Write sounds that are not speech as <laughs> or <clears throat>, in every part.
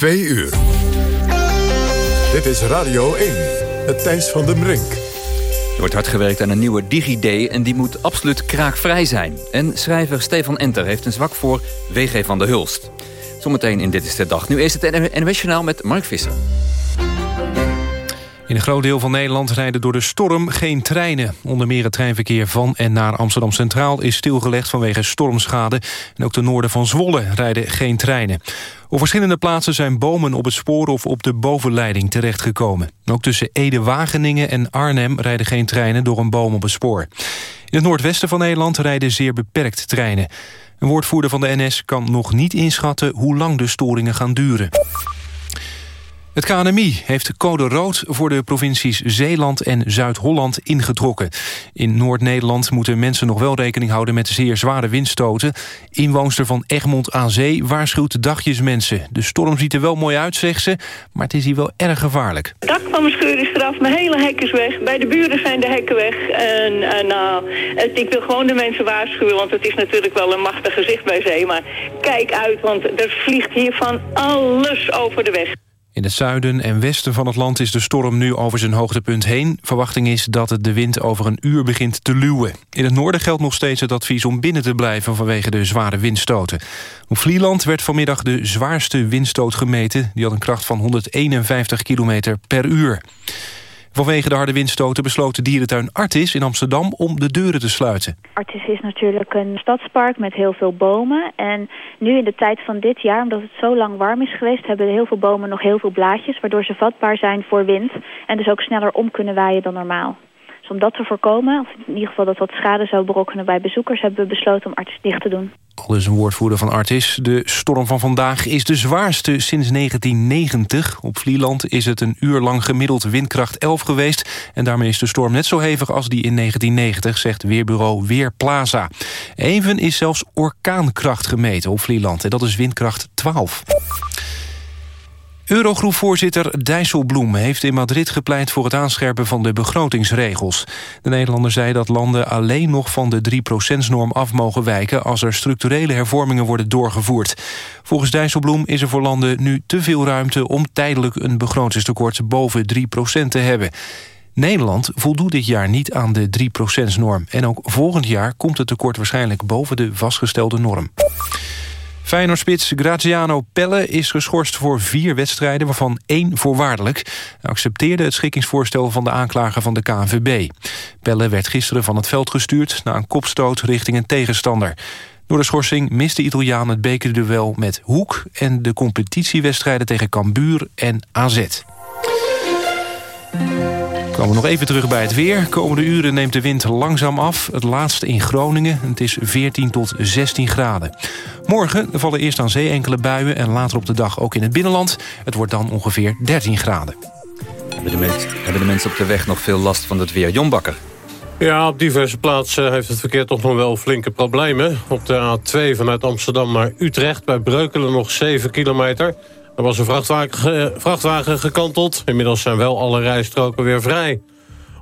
Twee uur. Dit is Radio 1, het Thijs van den Brink. Er wordt hard gewerkt aan een nieuwe DigiD en die moet absoluut kraakvrij zijn. En schrijver Stefan Enter heeft een zwak voor WG van der Hulst. Zometeen in Dit is de Dag. Nu is het NWS Journaal met Mark Visser. In een groot deel van Nederland rijden door de storm geen treinen. Onder meer het treinverkeer van en naar Amsterdam Centraal is stilgelegd vanwege stormschade. En ook de noorden van Zwolle rijden geen treinen. Op verschillende plaatsen zijn bomen op het spoor of op de bovenleiding terechtgekomen. Ook tussen Ede-Wageningen en Arnhem rijden geen treinen door een boom op het spoor. In het noordwesten van Nederland rijden zeer beperkt treinen. Een woordvoerder van de NS kan nog niet inschatten hoe lang de storingen gaan duren. Het KNMI heeft code rood voor de provincies Zeeland en Zuid-Holland ingetrokken. In Noord-Nederland moeten mensen nog wel rekening houden met zeer zware windstoten. Inwoonster van Egmond aan Zee waarschuwt dagjes mensen. De storm ziet er wel mooi uit, zegt ze, maar het is hier wel erg gevaarlijk. Het dak van mijn scheur is eraf, mijn hele hek is weg. Bij de buren zijn de hekken weg. En, en nou, ik wil gewoon de mensen waarschuwen, want het is natuurlijk wel een machtig gezicht bij zee. Maar kijk uit, want er vliegt hier van alles over de weg. In het zuiden en westen van het land is de storm nu over zijn hoogtepunt heen. Verwachting is dat het de wind over een uur begint te luwen. In het noorden geldt nog steeds het advies om binnen te blijven... vanwege de zware windstoten. Op Vlieland werd vanmiddag de zwaarste windstoot gemeten. Die had een kracht van 151 km per uur. Vanwege de harde windstoten besloot de dierentuin Artis in Amsterdam om de deuren te sluiten. Artis is natuurlijk een stadspark met heel veel bomen. En nu in de tijd van dit jaar, omdat het zo lang warm is geweest... hebben heel veel bomen nog heel veel blaadjes... waardoor ze vatbaar zijn voor wind en dus ook sneller om kunnen waaien dan normaal. Dus om dat te voorkomen, of in ieder geval dat wat schade zou berokkenen bij bezoekers... hebben we besloten om Artis dicht te doen. Al is een woordvoerder van Artis. De storm van vandaag is de zwaarste sinds 1990. Op Vlieland is het een uur lang gemiddeld windkracht 11 geweest... en daarmee is de storm net zo hevig als die in 1990... zegt weerbureau Weerplaza. Even is zelfs orkaankracht gemeten op Vlieland... en dat is windkracht 12. Eurogroepvoorzitter Dijsselbloem heeft in Madrid gepleit voor het aanscherpen van de begrotingsregels. De Nederlander zei dat landen alleen nog van de 3%-norm af mogen wijken als er structurele hervormingen worden doorgevoerd. Volgens Dijsselbloem is er voor landen nu te veel ruimte om tijdelijk een begrotingstekort boven 3% te hebben. Nederland voldoet dit jaar niet aan de 3%-norm. En ook volgend jaar komt het tekort waarschijnlijk boven de vastgestelde norm. Feyenoordspits Graziano Pelle is geschorst voor vier wedstrijden... waarvan één voorwaardelijk. Hij accepteerde het schikkingsvoorstel van de aanklager van de KNVB. Pelle werd gisteren van het veld gestuurd... na een kopstoot richting een tegenstander. Door de schorsing miste de Italiaan het bekerduel met Hoek... en de competitiewedstrijden tegen Cambuur en AZ. Komen we nog even terug bij het weer. Komende uren neemt de wind langzaam af. Het laatste in Groningen. Het is 14 tot 16 graden. Morgen vallen eerst aan zee enkele buien... en later op de dag ook in het binnenland. Het wordt dan ongeveer 13 graden. Hebben de, mensen, hebben de mensen op de weg nog veel last van het weer? Jonbakker. Ja, op diverse plaatsen heeft het verkeer toch nog wel flinke problemen. Op de A2 vanuit Amsterdam naar Utrecht bij Breukelen nog 7 kilometer... Er was een vrachtwagen, vrachtwagen gekanteld. Inmiddels zijn wel alle rijstroken weer vrij.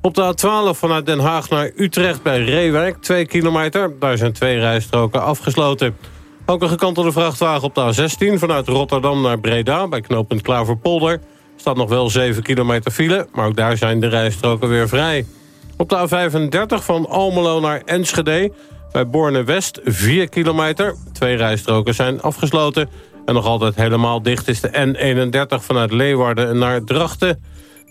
Op de A12 vanuit Den Haag naar Utrecht bij Reewijk, 2 kilometer. Daar zijn twee rijstroken afgesloten. Ook een gekantelde vrachtwagen op de A16 vanuit Rotterdam naar Breda... bij knooppunt Klaverpolder. Staat nog wel 7 kilometer file, maar ook daar zijn de rijstroken weer vrij. Op de A35 van Almelo naar Enschede... bij Borne-West 4 kilometer. Twee rijstroken zijn afgesloten... En nog altijd helemaal dicht is de N31 vanuit Leeuwarden naar Drachten.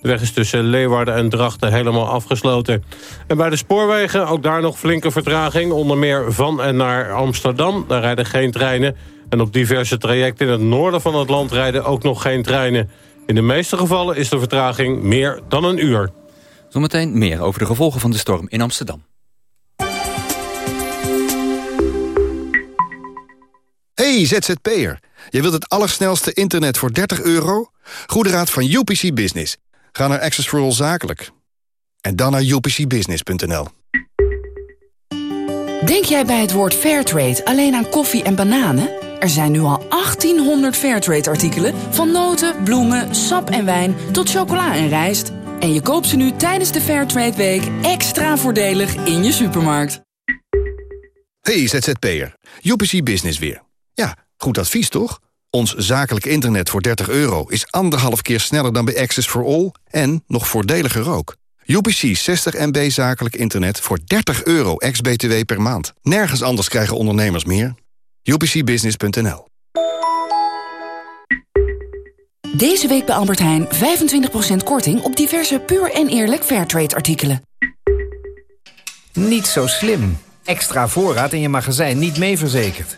De weg is tussen Leeuwarden en Drachten helemaal afgesloten. En bij de spoorwegen ook daar nog flinke vertraging. Onder meer van en naar Amsterdam. Daar rijden geen treinen. En op diverse trajecten in het noorden van het land rijden ook nog geen treinen. In de meeste gevallen is de vertraging meer dan een uur. Zometeen meer over de gevolgen van de storm in Amsterdam. Hey ZZP'er, je wilt het allersnelste internet voor 30 euro? Goede raad van UPC Business. Ga naar Access for All Zakelijk. En dan naar upcbusiness.nl. Denk jij bij het woord Fairtrade alleen aan koffie en bananen? Er zijn nu al 1800 Fairtrade-artikelen... van noten, bloemen, sap en wijn tot chocola en rijst. En je koopt ze nu tijdens de Fairtrade Week extra voordelig in je supermarkt. Hey ZZP'er, UPC Business weer. Ja, goed advies toch? Ons zakelijk internet voor 30 euro is anderhalf keer sneller dan bij Access for All... en nog voordeliger ook. UPC 60 MB zakelijk internet voor 30 euro ex-BTW per maand. Nergens anders krijgen ondernemers meer. UPCbusiness.nl Deze week bij Albert Heijn 25% korting op diverse puur en eerlijk Fairtrade artikelen. Niet zo slim. Extra voorraad in je magazijn niet mee verzekerd.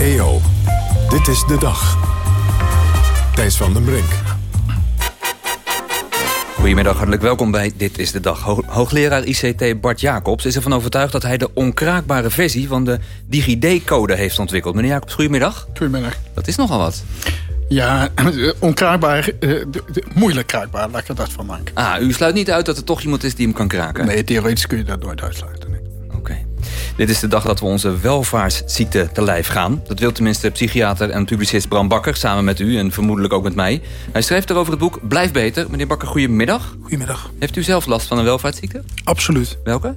EO, dit is de dag. Thijs van den Brink. Goedemiddag, hartelijk welkom bij Dit is de Dag. hoogleraar ICT Bart Jacobs is ervan overtuigd dat hij de onkraakbare versie van de DigiD-code heeft ontwikkeld. Meneer Jacobs, goedemiddag. Goedemiddag. Dat is nogal wat. Ja, onkraakbaar, uh, moeilijk kraakbaar, laat ik er dat van maken. Ah, u sluit niet uit dat er toch iemand is die hem kan kraken? Nee, theoretisch kun je dat nooit uitsluiten. Dit is de dag dat we onze welvaartsziekte te lijf gaan. Dat wil tenminste psychiater en publicist Bram Bakker... samen met u en vermoedelijk ook met mij. Hij schreef erover het boek Blijf Beter. Meneer Bakker, goedemiddag. Goedemiddag. Heeft u zelf last van een welvaartsziekte? Absoluut. Welke?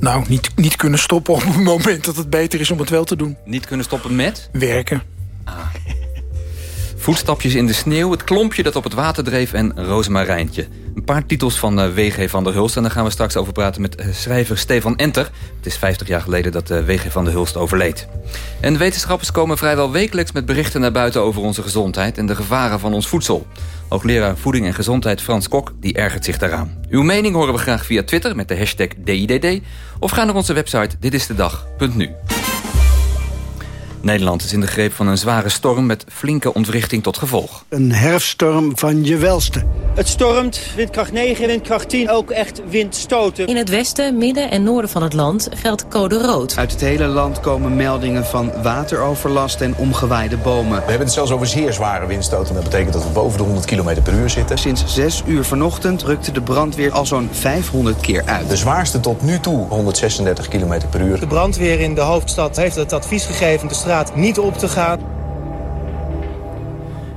Nou, niet, niet kunnen stoppen op het moment dat het beter is om het wel te doen. Niet kunnen stoppen met? Werken. Ah. Voetstapjes in de sneeuw, het klompje dat op het water dreef en Rozemarijntje. Een paar titels van uh, W.G. van der Hulst. En daar gaan we straks over praten met uh, schrijver Stefan Enter. Het is 50 jaar geleden dat uh, W.G. van der Hulst overleed. En wetenschappers komen vrijwel wekelijks met berichten naar buiten... over onze gezondheid en de gevaren van ons voedsel. Hoogleraar Voeding en Gezondheid Frans Kok die ergert zich daaraan. Uw mening horen we graag via Twitter met de hashtag DIDD... of ga naar onze website ditistedag.nu. Nederland is in de greep van een zware storm met flinke ontwrichting tot gevolg. Een herfststorm van je welste. Het stormt, windkracht 9, windkracht 10, ook echt windstoten. In het westen, midden en noorden van het land geldt code rood. Uit het hele land komen meldingen van wateroverlast en omgewaaide bomen. We hebben het zelfs over zeer zware windstoten. Dat betekent dat we boven de 100 km per uur zitten. Sinds 6 uur vanochtend rukte de brandweer al zo'n 500 keer uit. De zwaarste tot nu toe 136 km per uur. De brandweer in de hoofdstad heeft het advies gegeven de straat niet op te gaan.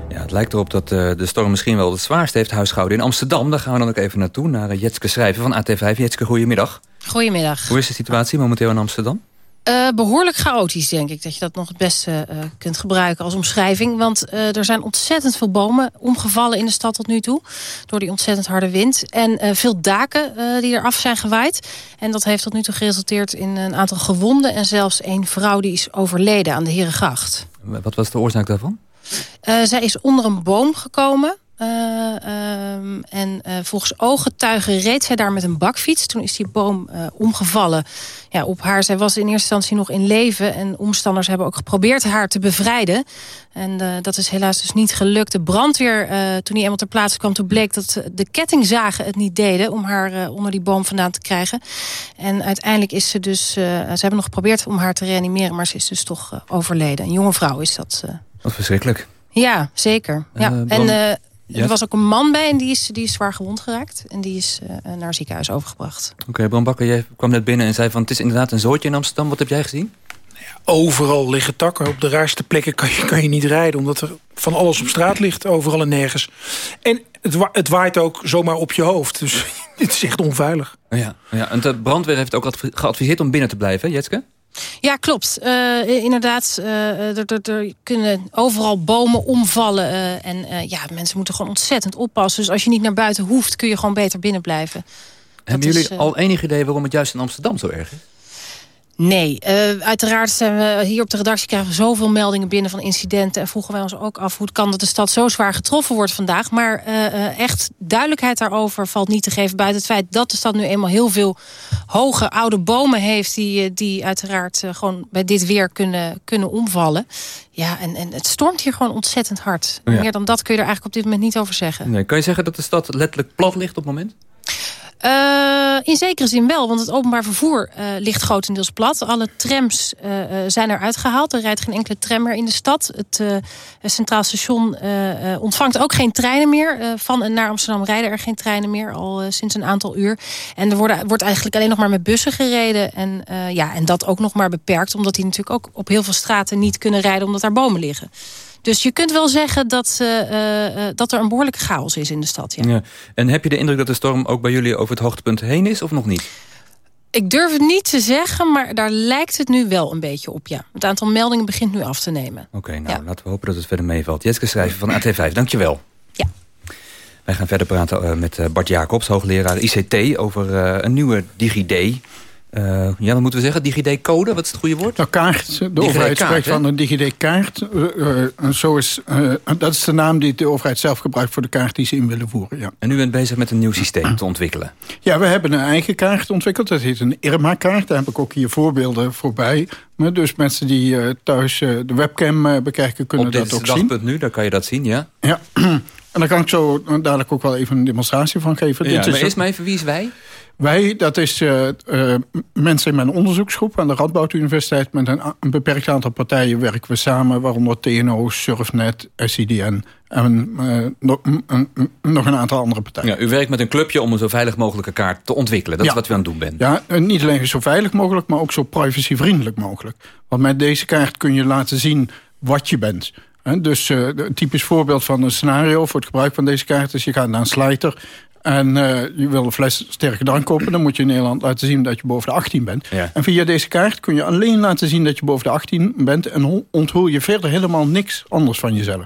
Ja, het lijkt erop dat uh, de storm misschien wel het zwaarste heeft huisgehouden in Amsterdam. Daar gaan we dan ook even naartoe, naar uh, Jetske Schrijver van AT5. Jetske, goedemiddag. Goedemiddag. Hoe is de situatie momenteel in Amsterdam? Uh, behoorlijk chaotisch, denk ik. Dat je dat nog het beste uh, kunt gebruiken als omschrijving. Want uh, er zijn ontzettend veel bomen omgevallen in de stad tot nu toe. Door die ontzettend harde wind. En veel daken die eraf zijn gewaaid. En dat heeft tot nu toe geresulteerd in een aantal gewonden. En zelfs een vrouw die is overleden aan de Herengracht. Wat was de oorzaak daarvan? zij is onder een boom gekomen. Uh, um, en uh, volgens ooggetuigen reed zij daar met een bakfiets. Toen is die boom uh, omgevallen ja, op haar. Zij was in eerste instantie nog in leven. En omstanders hebben ook geprobeerd haar te bevrijden. En dat is helaas dus niet gelukt. De brandweer, toen hij eenmaal ter plaatse kwam... toen bleek dat de kettingzagen het niet deden... om haar onder die boom vandaan te krijgen. En uiteindelijk is ze dus... ze hebben nog geprobeerd om haar te reanimeren... maar ze is dus toch overleden. Een jonge vrouw is dat. Wat verschrikkelijk. Ja, zeker. Ja. en... Er was ook een man bij en die is, die is zwaar gewond geraakt. En die is uh, naar het ziekenhuis overgebracht. Oké, okay, Bram Bakker, jij kwam net binnen en zei van... het is inderdaad een zootje in Amsterdam. Wat heb jij gezien? Ja, overal liggen takken. Op de raarste plekken kan je, <laughs> kan je niet rijden... omdat er van alles op straat ligt, overal en nergens. En het, wa het waait ook zomaar op je hoofd. Dus <laughs> het is echt onveilig. Ja, ja, en de brandweer heeft ook geadviseerd om binnen te blijven, Jetske? Ja, klopt. Uh, inderdaad, uh, er, er, er, kunnen overal bomen omvallen. Uh, en ja, mensen moeten gewoon ontzettend oppassen. Dus als je niet naar buiten hoeft, kun je gewoon beter binnen blijven. Hebben jullie al enig idee waarom het juist in Amsterdam zo erg is? Nee, uh, uiteraard zijn we hier op de redactie krijgen we zoveel meldingen binnen van incidenten. En vroegen wij ons ook af hoe het kan dat de stad zo zwaar getroffen wordt vandaag. Maar uh, echt duidelijkheid daarover valt niet te geven. Buiten het feit dat de stad nu eenmaal heel veel hoge oude bomen heeft. Die, die uiteraard uh, gewoon bij dit weer kunnen, kunnen omvallen. Ja, en, en het stormt hier gewoon ontzettend hard. Ja. Meer dan dat kun je er eigenlijk op dit moment niet over zeggen. Nee, kan je zeggen dat de stad letterlijk plat ligt op het moment? Uh, in zekere zin wel, want het openbaar vervoer uh, ligt grotendeels plat. Alle trams uh, zijn eruit gehaald. Er rijdt geen enkele tram meer in de stad. Het Centraal Station ontvangt ook geen treinen meer. van en naar Amsterdam rijden er geen treinen meer, al sinds een aantal uur. En er worden, wordt eigenlijk alleen nog maar met bussen gereden. En, ja, en dat ook nog maar beperkt, omdat die natuurlijk ook op heel veel straten niet kunnen rijden, omdat daar bomen liggen. Dus je kunt wel zeggen dat, uh, dat er een behoorlijke chaos is in de stad. Ja. ja. En heb je de indruk dat de storm ook bij jullie over het hoogtepunt heen is of nog niet? Ik durf het niet te zeggen, maar daar lijkt het nu wel een beetje op, ja. Het aantal meldingen begint nu af te nemen. Oké, nou, laten we hopen dat het verder meevalt. Jeske Schrijver van AT5, <clears throat> dankjewel. Ja. Wij gaan verder praten met Bart Jacobs, hoogleraar ICT... over een nieuwe DigiD. Uh, ja, dan moeten we zeggen, DigiD-code, wat is het goede woord? Nou, kaart. De overheid spreekt van een DigiD-kaart. Uh, zo is, dat is de naam die de overheid zelf gebruikt voor de kaart die ze in willen voeren. Ja. En u bent bezig met een nieuw systeem te ontwikkelen? Ja, we hebben een eigen kaart ontwikkeld. Dat heet een IRMA-kaart. Daar heb ik ook hier voorbeelden voorbij. Dus mensen die thuis de webcam bekijken kunnen dat ook zien. Op dit nu, daar kan je dat zien, ja? Ja. <clears throat> En daar kan ik zo dadelijk ook wel even een demonstratie van geven. Ja, Dit maar is eerst maar even, wie is wij? Wij, dat is uh, uh, mensen in mijn onderzoeksgroep aan de Radboud Universiteit. Met een, een, beperkt aantal partijen werken we samen. Waaronder TNO, Surfnet, SCDN en uh, nog, nog, een aantal andere partijen. Ja, u werkt met een clubje om een zo veilig mogelijke kaart te ontwikkelen. Dat is wat u aan het doen bent. Ja, niet alleen zo veilig mogelijk, maar ook zo privacyvriendelijk mogelijk. Want met deze kaart kun je laten zien wat je bent. Dus een typisch voorbeeld van een scenario voor het gebruik van deze kaart is... je gaat naar een slijter en uh, je wil een fles sterke drank kopen... dan moet je in Nederland laten zien dat je boven de 18 bent. En via deze kaart kun je alleen laten zien dat je boven de 18 bent... en onthul je verder helemaal niks anders van jezelf.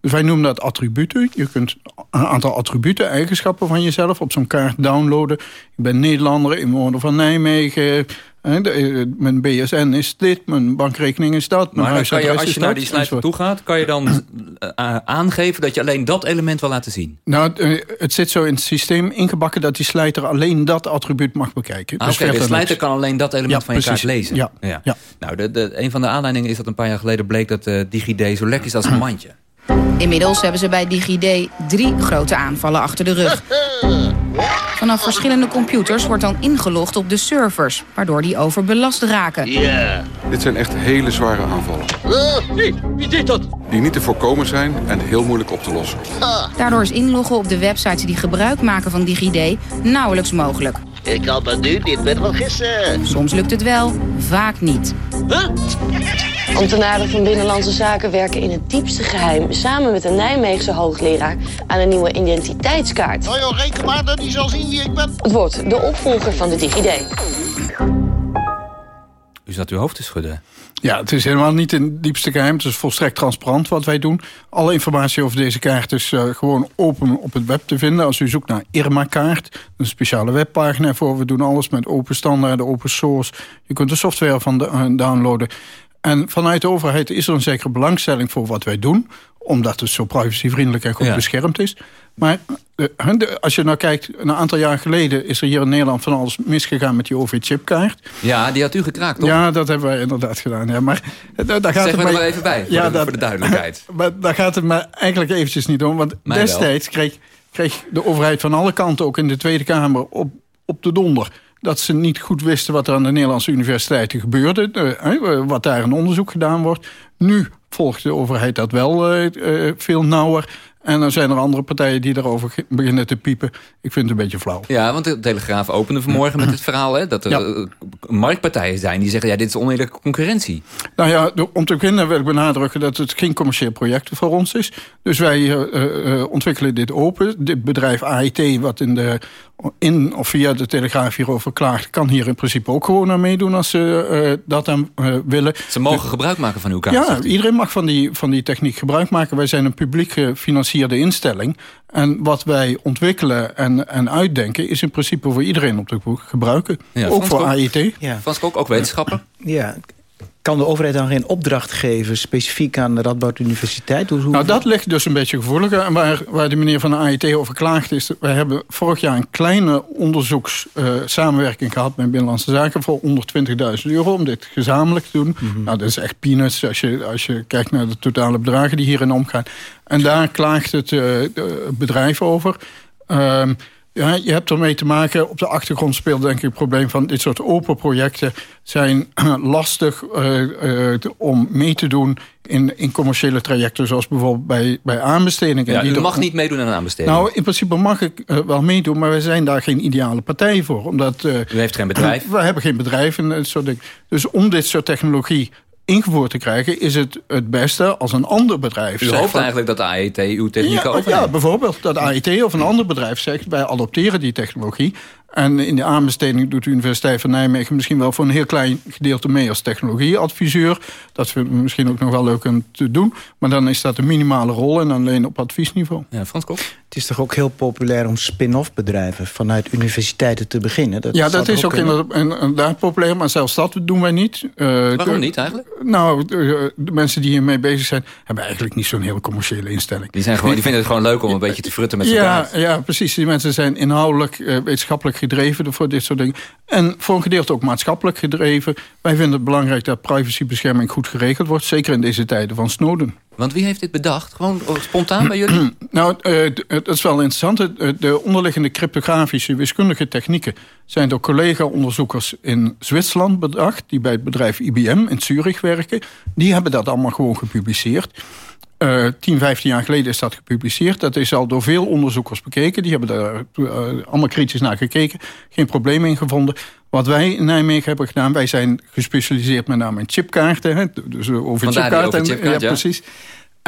Dus wij noemen dat attributen. Je kunt een aantal attributen, eigenschappen van jezelf... op zo'n kaart downloaden. Ik ben Nederlander, inwoner van Nijmegen... Eh, mijn BSN is dit, mijn bankrekening is dat, mijn maar kan je, als je naar die slide toe gaat... kan je dan uh, aangeven dat je alleen dat element wil laten zien? Nou, het zit zo in het systeem ingebakken... dat die slijter alleen dat attribuut mag bekijken. Ah, dus de slijter kan alleen dat element van je kaart lezen? Ja. ja. ja. Nou, de, de, een van de aanleidingen is dat een paar jaar geleden bleek... dat uh, DigiD zo lek is als een mandje. Inmiddels hebben ze bij DigiD drie grote aanvallen achter de rug. <laughs> Vanaf verschillende computers wordt dan ingelogd op de servers, waardoor die overbelast raken. Yeah. Dit zijn echt hele zware aanvallen. Uh, wie deed dat? Die niet te voorkomen zijn en heel moeilijk op te lossen. Daardoor is inloggen op de websites die gebruik maken van DigiD nauwelijks mogelijk. Ik kan het nu niet meer vergissen. Soms lukt het wel, vaak niet. Huh? Ambtenaren van Binnenlandse Zaken werken in het diepste geheim... samen met een Nijmeegse hoogleraar aan een nieuwe identiteitskaart. Nou joh, reken maar dat hij zal zien wie ik ben. Het wordt de opvolger van de DigiD. U zat uw hoofd te schudden. Ja, het is helemaal niet in het diepste geheim. Het is volstrekt transparant wat wij doen. Alle informatie over deze kaart is uh, gewoon open op het web te vinden. Als u zoekt naar Irma-kaart, een speciale webpagina voor. We doen alles met open standaarden, open source. Je kunt de software van de, uh, downloaden. En vanuit de overheid is er een zekere belangstelling voor wat wij doen omdat het zo privacyvriendelijk en goed beschermd is. Maar eh, als je nou kijkt, een aantal jaar geleden... is er hier in Nederland van alles misgegaan met die OV-chipkaart. Ja, die had u gekraakt, toch? Ja, dat hebben wij inderdaad gedaan. Ja, maar, eh, daar gaat zeg het er maar even bij, voor, ja, de, dat, voor de duidelijkheid. <laughs> Maar daar gaat het me eigenlijk eventjes niet om. Want destijds kreeg, kreeg de overheid van alle kanten... ook in de Tweede Kamer op, op de donder dat ze niet goed wisten wat er aan de Nederlandse universiteiten gebeurde. Eh, wat daar een onderzoek gedaan wordt. Nu volgt de overheid dat wel uh, veel nauwer. En dan zijn er andere partijen die daarover beginnen te piepen. Ik vind het een beetje flauw. Ja, want de Telegraaf opende vanmorgen met het verhaal... Hè, dat er ja. marktpartijen zijn die zeggen... ja, dit is oneerlijke concurrentie. Nou ja, om te beginnen wil ik benadrukken... dat het geen commercieel project voor ons is. Dus wij uh, ontwikkelen dit open. Dit bedrijf AIT, wat in de in of via de Telegraaf hierover klaagt... kan hier in principe ook gewoon aan meedoen als ze uh, dat dan uh, willen. Ze mogen gebruik maken van uw kaart? Ja, iedereen mag van die, van die techniek gebruik maken. Wij zijn een publiek gefinancierde instelling. En wat wij ontwikkelen en, en uitdenken... is in principe voor iedereen om te gebruiken. ook voor AIT. Ja. Frans Kok, ook wetenschapper? Ja, kan de overheid dan geen opdracht geven... specifiek aan de Radboud Universiteit? Hoe, Nou, dat ligt dus een beetje gevoeliger. En waar, waar de meneer van de AIT over klaagt is... we hebben vorig jaar een kleine onderzoekssamenwerking uh, gehad... met Binnenlandse Zaken voor 120.000 euro... om dit gezamenlijk te doen. Mhm. Nou, dat is echt peanuts als je, als je kijkt naar de totale bedragen die hierin omgaan. En daar klaagt het uh, bedrijf over... Uh, Ja, je hebt ermee te maken. Op de achtergrond speelt denk ik het probleem van dit soort open projecten zijn <clears throat> lastig uh, om mee te doen in, in commerciële trajecten, zoals bijvoorbeeld bij, bij aanbestedingen. Ja, u mag niet meedoen aan een aanbesteding. Nou, in principe mag ik uh, wel meedoen, maar wij zijn daar geen ideale partij voor. Omdat, u heeft geen bedrijf? <clears throat> we hebben geen bedrijf en dat soort dingen. Dus om dit soort technologie ingevoerd te krijgen... is het het beste als een ander bedrijf U zegt... hoopt van- eigenlijk dat de AET uw techniek ja, overneemt? ja, bijvoorbeeld dat AIT of een ander bedrijf zegt... wij adopteren die technologie. En in de aanbesteding doet de Universiteit van Nijmegen... misschien wel voor een heel klein gedeelte mee als technologieadviseur. Dat vinden we misschien ook nog wel leuk om te doen. Maar dan is dat een minimale rol en alleen op adviesniveau. Ja, Frans? Het is toch ook heel populair om spin-off bedrijven vanuit universiteiten te beginnen? ja, dat zou toch is ook kunnen? inderdaad, inderdaad populair, maar zelfs dat doen wij niet. Eh, Waarom niet eigenlijk? Nou, de, de mensen die hiermee bezig zijn... hebben eigenlijk niet zo'n hele commerciële instelling. Die, zijn gewoon, die vinden het gewoon leuk om een beetje te frutten met z'n Ja, ja, precies. Die mensen zijn inhoudelijk, eh, wetenschappelijk gedreven voor dit soort dingen. En voor een gedeelte ook maatschappelijk gedreven. Wij vinden het belangrijk dat privacybescherming goed geregeld wordt. Zeker in deze tijden van Snowden. Want wie heeft dit bedacht? Gewoon spontaan bij jullie? <clears throat> Nou, eh, d- het is wel interessant. Het- De onderliggende cryptografische wiskundige technieken... zijn door collega-onderzoekers in Zwitserland bedacht... die bij het bedrijf IBM in Zurich werken. Die hebben dat allemaal gewoon gepubliceerd. Eh 10, 15 jaar geleden is dat gepubliceerd. Dat is al door veel onderzoekers bekeken. Die hebben daar eh, allemaal kritisch naar gekeken. Geen probleem in gevonden. Wat wij in Nijmegen hebben gedaan... wij zijn gespecialiseerd met name in chipkaarten. Hè, dus over Vandaar die chipkaarten. over chipkaart, ja. precies.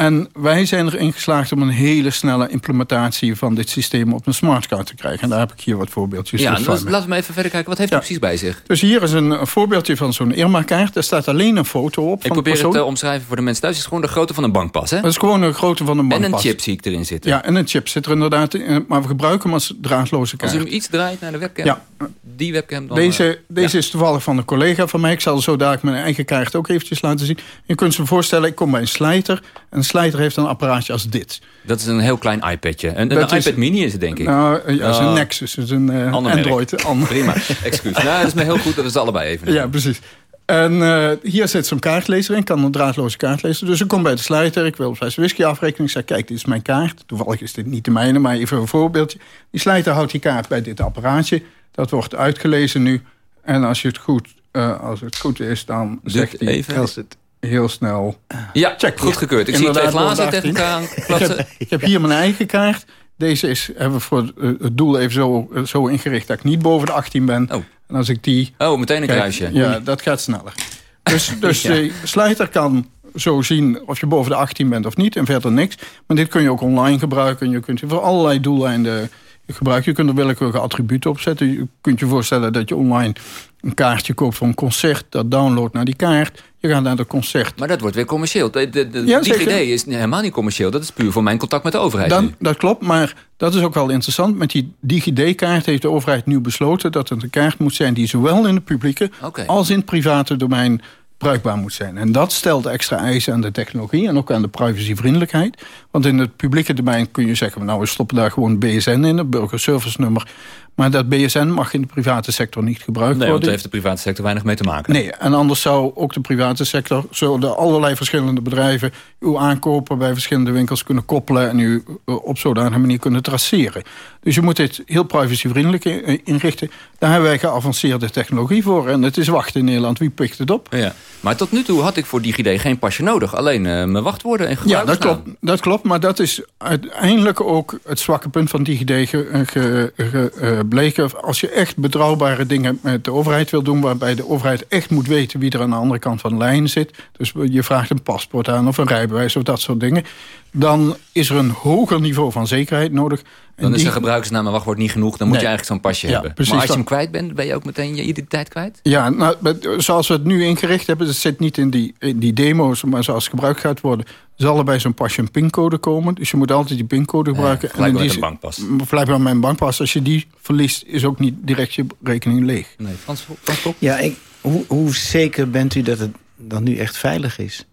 En wij zijn erin geslaagd om een hele snelle implementatie van dit systeem op een smartcard te krijgen. En daar heb ik hier wat voorbeeldjes Ja, van. laten laten we even verder kijken. Wat heeft u Ja. precies bij zich? Dus hier is een, voorbeeldje van zo'n Irma-kaart. Daar staat alleen een foto op Ik van de probeer het persoon. te omschrijven voor de mensen thuis. Het is gewoon de grootte van een bankpas, hè? Dat is gewoon een grootte van een En bankpas. een chip zie ik erin zitten. Ja, en een chip zit er inderdaad in. Maar we gebruiken hem als draadloze Als kaart. u hem iets draait naar de webcam, Ja. Die webcam dan... Deze, eh, deze is toevallig van een collega van mij. Ik zal zo dadelijk mijn eigen kaart ook eventjes laten zien. Je kunt je voorstellen, ik kom bij een slijter. En een slijter heeft een apparaatje als dit. Dat is een heel klein iPadje. Een, een Dat is- iPad mini is het, denk ik. Nou, ja, dat is een Oh. Nexus. Is een eh. Android. Prima, excuus. nou, dat is me heel goed dat we ze allebei even. Ja, precies. En eh, hier zit zo'n kaartlezer in. kan een draadloze kaart lezen. Dus ik kom bij de slijter. Ik wil een fles whisky afrekenen. Ik zeg, kijk, dit is mijn kaart. Toevallig is dit niet de mijne, maar even een voorbeeldje. Die slijter houdt die kaart bij dit apparaatje. Dat wordt uitgelezen nu. En als, je het, goed, eh, als het goed is, dan zegt hij even. als het heel snel... Ja, Check. goedgekeurd. Ik zie twee glazen tegen elkaar 18. aan <laughs> ik, heb, ik heb hier mijn eigen kaart. Deze is, hebben we voor eh, het doel even zo, eh, zo ingericht dat ik niet boven de 18 ben. En als ik die... Oh, meteen een Kijk, kruisje. Ja, dat gaat sneller. Dus, <laughs> dus Ja. de slijter kan zo zien of je boven de 18 bent of niet. En verder niks. Maar dit kun je ook online gebruiken. Je kunt het voor allerlei doeleinden gebruiken. Je kunt er willekeurige attributen op zetten. Je kunt je voorstellen dat je online een kaartje koopt voor een concert. Dat downloadt naar die kaart. Je gaat naar het concert. Maar dat wordt weer commercieel. De, de, de Ja, DigiD is helemaal niet commercieel. Dat is puur voor mijn contact met de overheid. Dan, dat klopt, maar dat is ook wel interessant. Met die DigiD-kaart heeft de overheid nu besloten... dat het een kaart moet zijn die zowel in het publieke... Als in het private domein bruikbaar moet zijn. En dat stelt extra eisen aan de technologie... en ook aan de privacyvriendelijkheid. Want in het publieke domein kun je zeggen... nou, we stoppen daar gewoon BSN in, het burgerservice nummer... Maar dat BSN mag in de private sector niet gebruikt Nee, want worden. daar heeft de private sector weinig mee te maken. Nee, en anders zou ook de private sector... zullen allerlei verschillende bedrijven... uw aankopen bij verschillende winkels kunnen koppelen... en u eh, op zodanige manier kunnen traceren. Dus je moet dit heel privacyvriendelijk in- inrichten. Daar hebben wij geavanceerde technologie voor. En het is wachten in Nederland. Wie pikt het op? Ja. Maar tot nu toe had ik voor DigiD geen pasje nodig. Alleen eh, mijn wachtwoorden en Ja, gebruikersnaam. dat klopt, dat klopt. Maar dat is uiteindelijk ook het zwakke punt van DigiD ge- ge- ge- eh, bleken. Als je echt betrouwbare dingen met de overheid wil doen... waarbij de overheid echt moet weten wie er aan de andere kant van de lijn zit... dus je vraagt een paspoort aan of een rijbewijs of dat soort dingen... dan is er een hoger niveau van zekerheid nodig. En Dan is een gebruikersnaam en wachtwoord niet genoeg. Dan moet Nee. je eigenlijk zo'n pasje Ja, hebben. precies maar als je hem kwijt bent, ben je ook meteen je identiteit kwijt? Ja, nou, zoals we het nu ingericht hebben... dat zit niet in die, in die demo's, maar zoals het gebruikt gaat worden... zal er bij zo'n pasje een pincode komen. Dus je moet altijd die pincode gebruiken. in met die een bankpas. Met een bankpas. Als je die verliest, is ook niet direct je rekening leeg. Nee, Frans, Frans? Ja, ik, hoe, hoe zeker bent u dat het dan nu echt veilig is?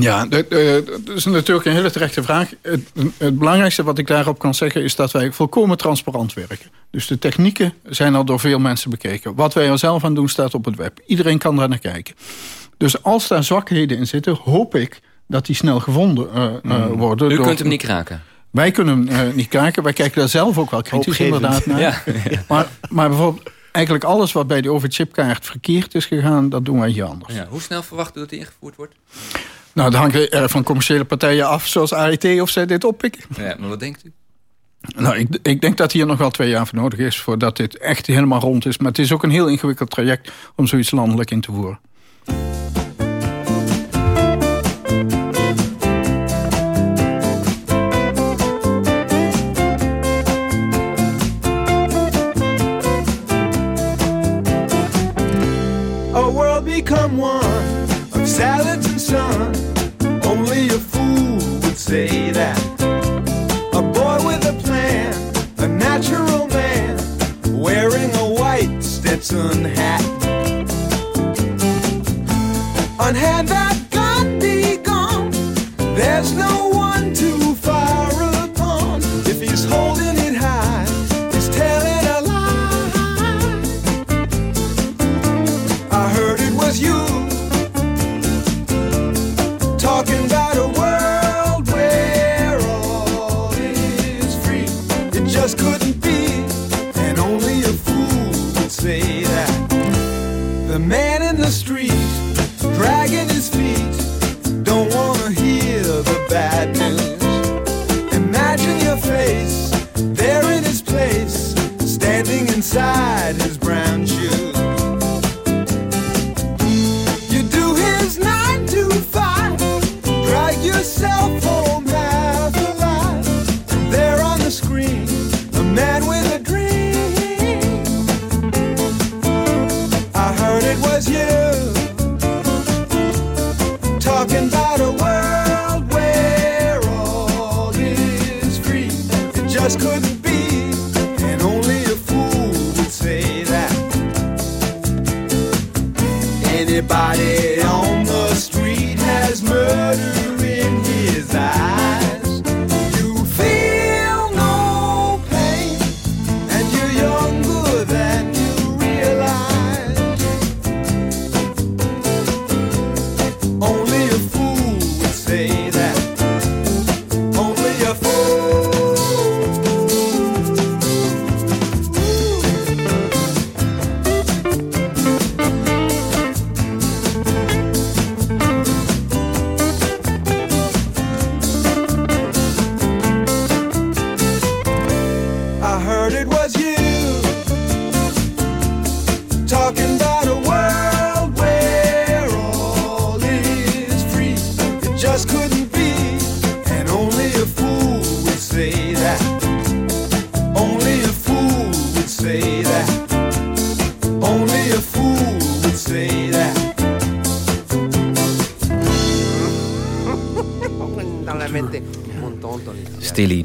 Ja, dat, eh, dat is natuurlijk een hele terechte vraag. Het, het belangrijkste wat ik daarop kan zeggen... is dat wij volkomen transparant werken. Dus de technieken zijn al door veel mensen bekeken. Wat wij er zelf aan doen staat op het web. Iedereen kan daar naar kijken. Dus als daar zwakheden in zitten, hoop ik dat die snel gevonden eh, eh, worden. Hmm. U door- kunt hem niet kraken. Wij kunnen uh, niet kijken. Wij kijken daar zelf ook wel kritisch inderdaad naar. Ja. <laughs> Maar, maar bijvoorbeeld eigenlijk alles wat bij de overchipkaart verkeerd is gegaan... dat doen wij hier anders. Ja, hoe snel verwacht u dat die ingevoerd wordt? Nou, dat hangt er van commerciële partijen af, zoals AIT of zij dit oppikken. Ja, maar wat denkt u? Nou, ik, ik, denk dat hier nog wel twee jaar voor nodig is... voordat dit echt helemaal rond is. Maar het is ook een heel ingewikkeld traject om zoiets landelijk in te voeren. Hand that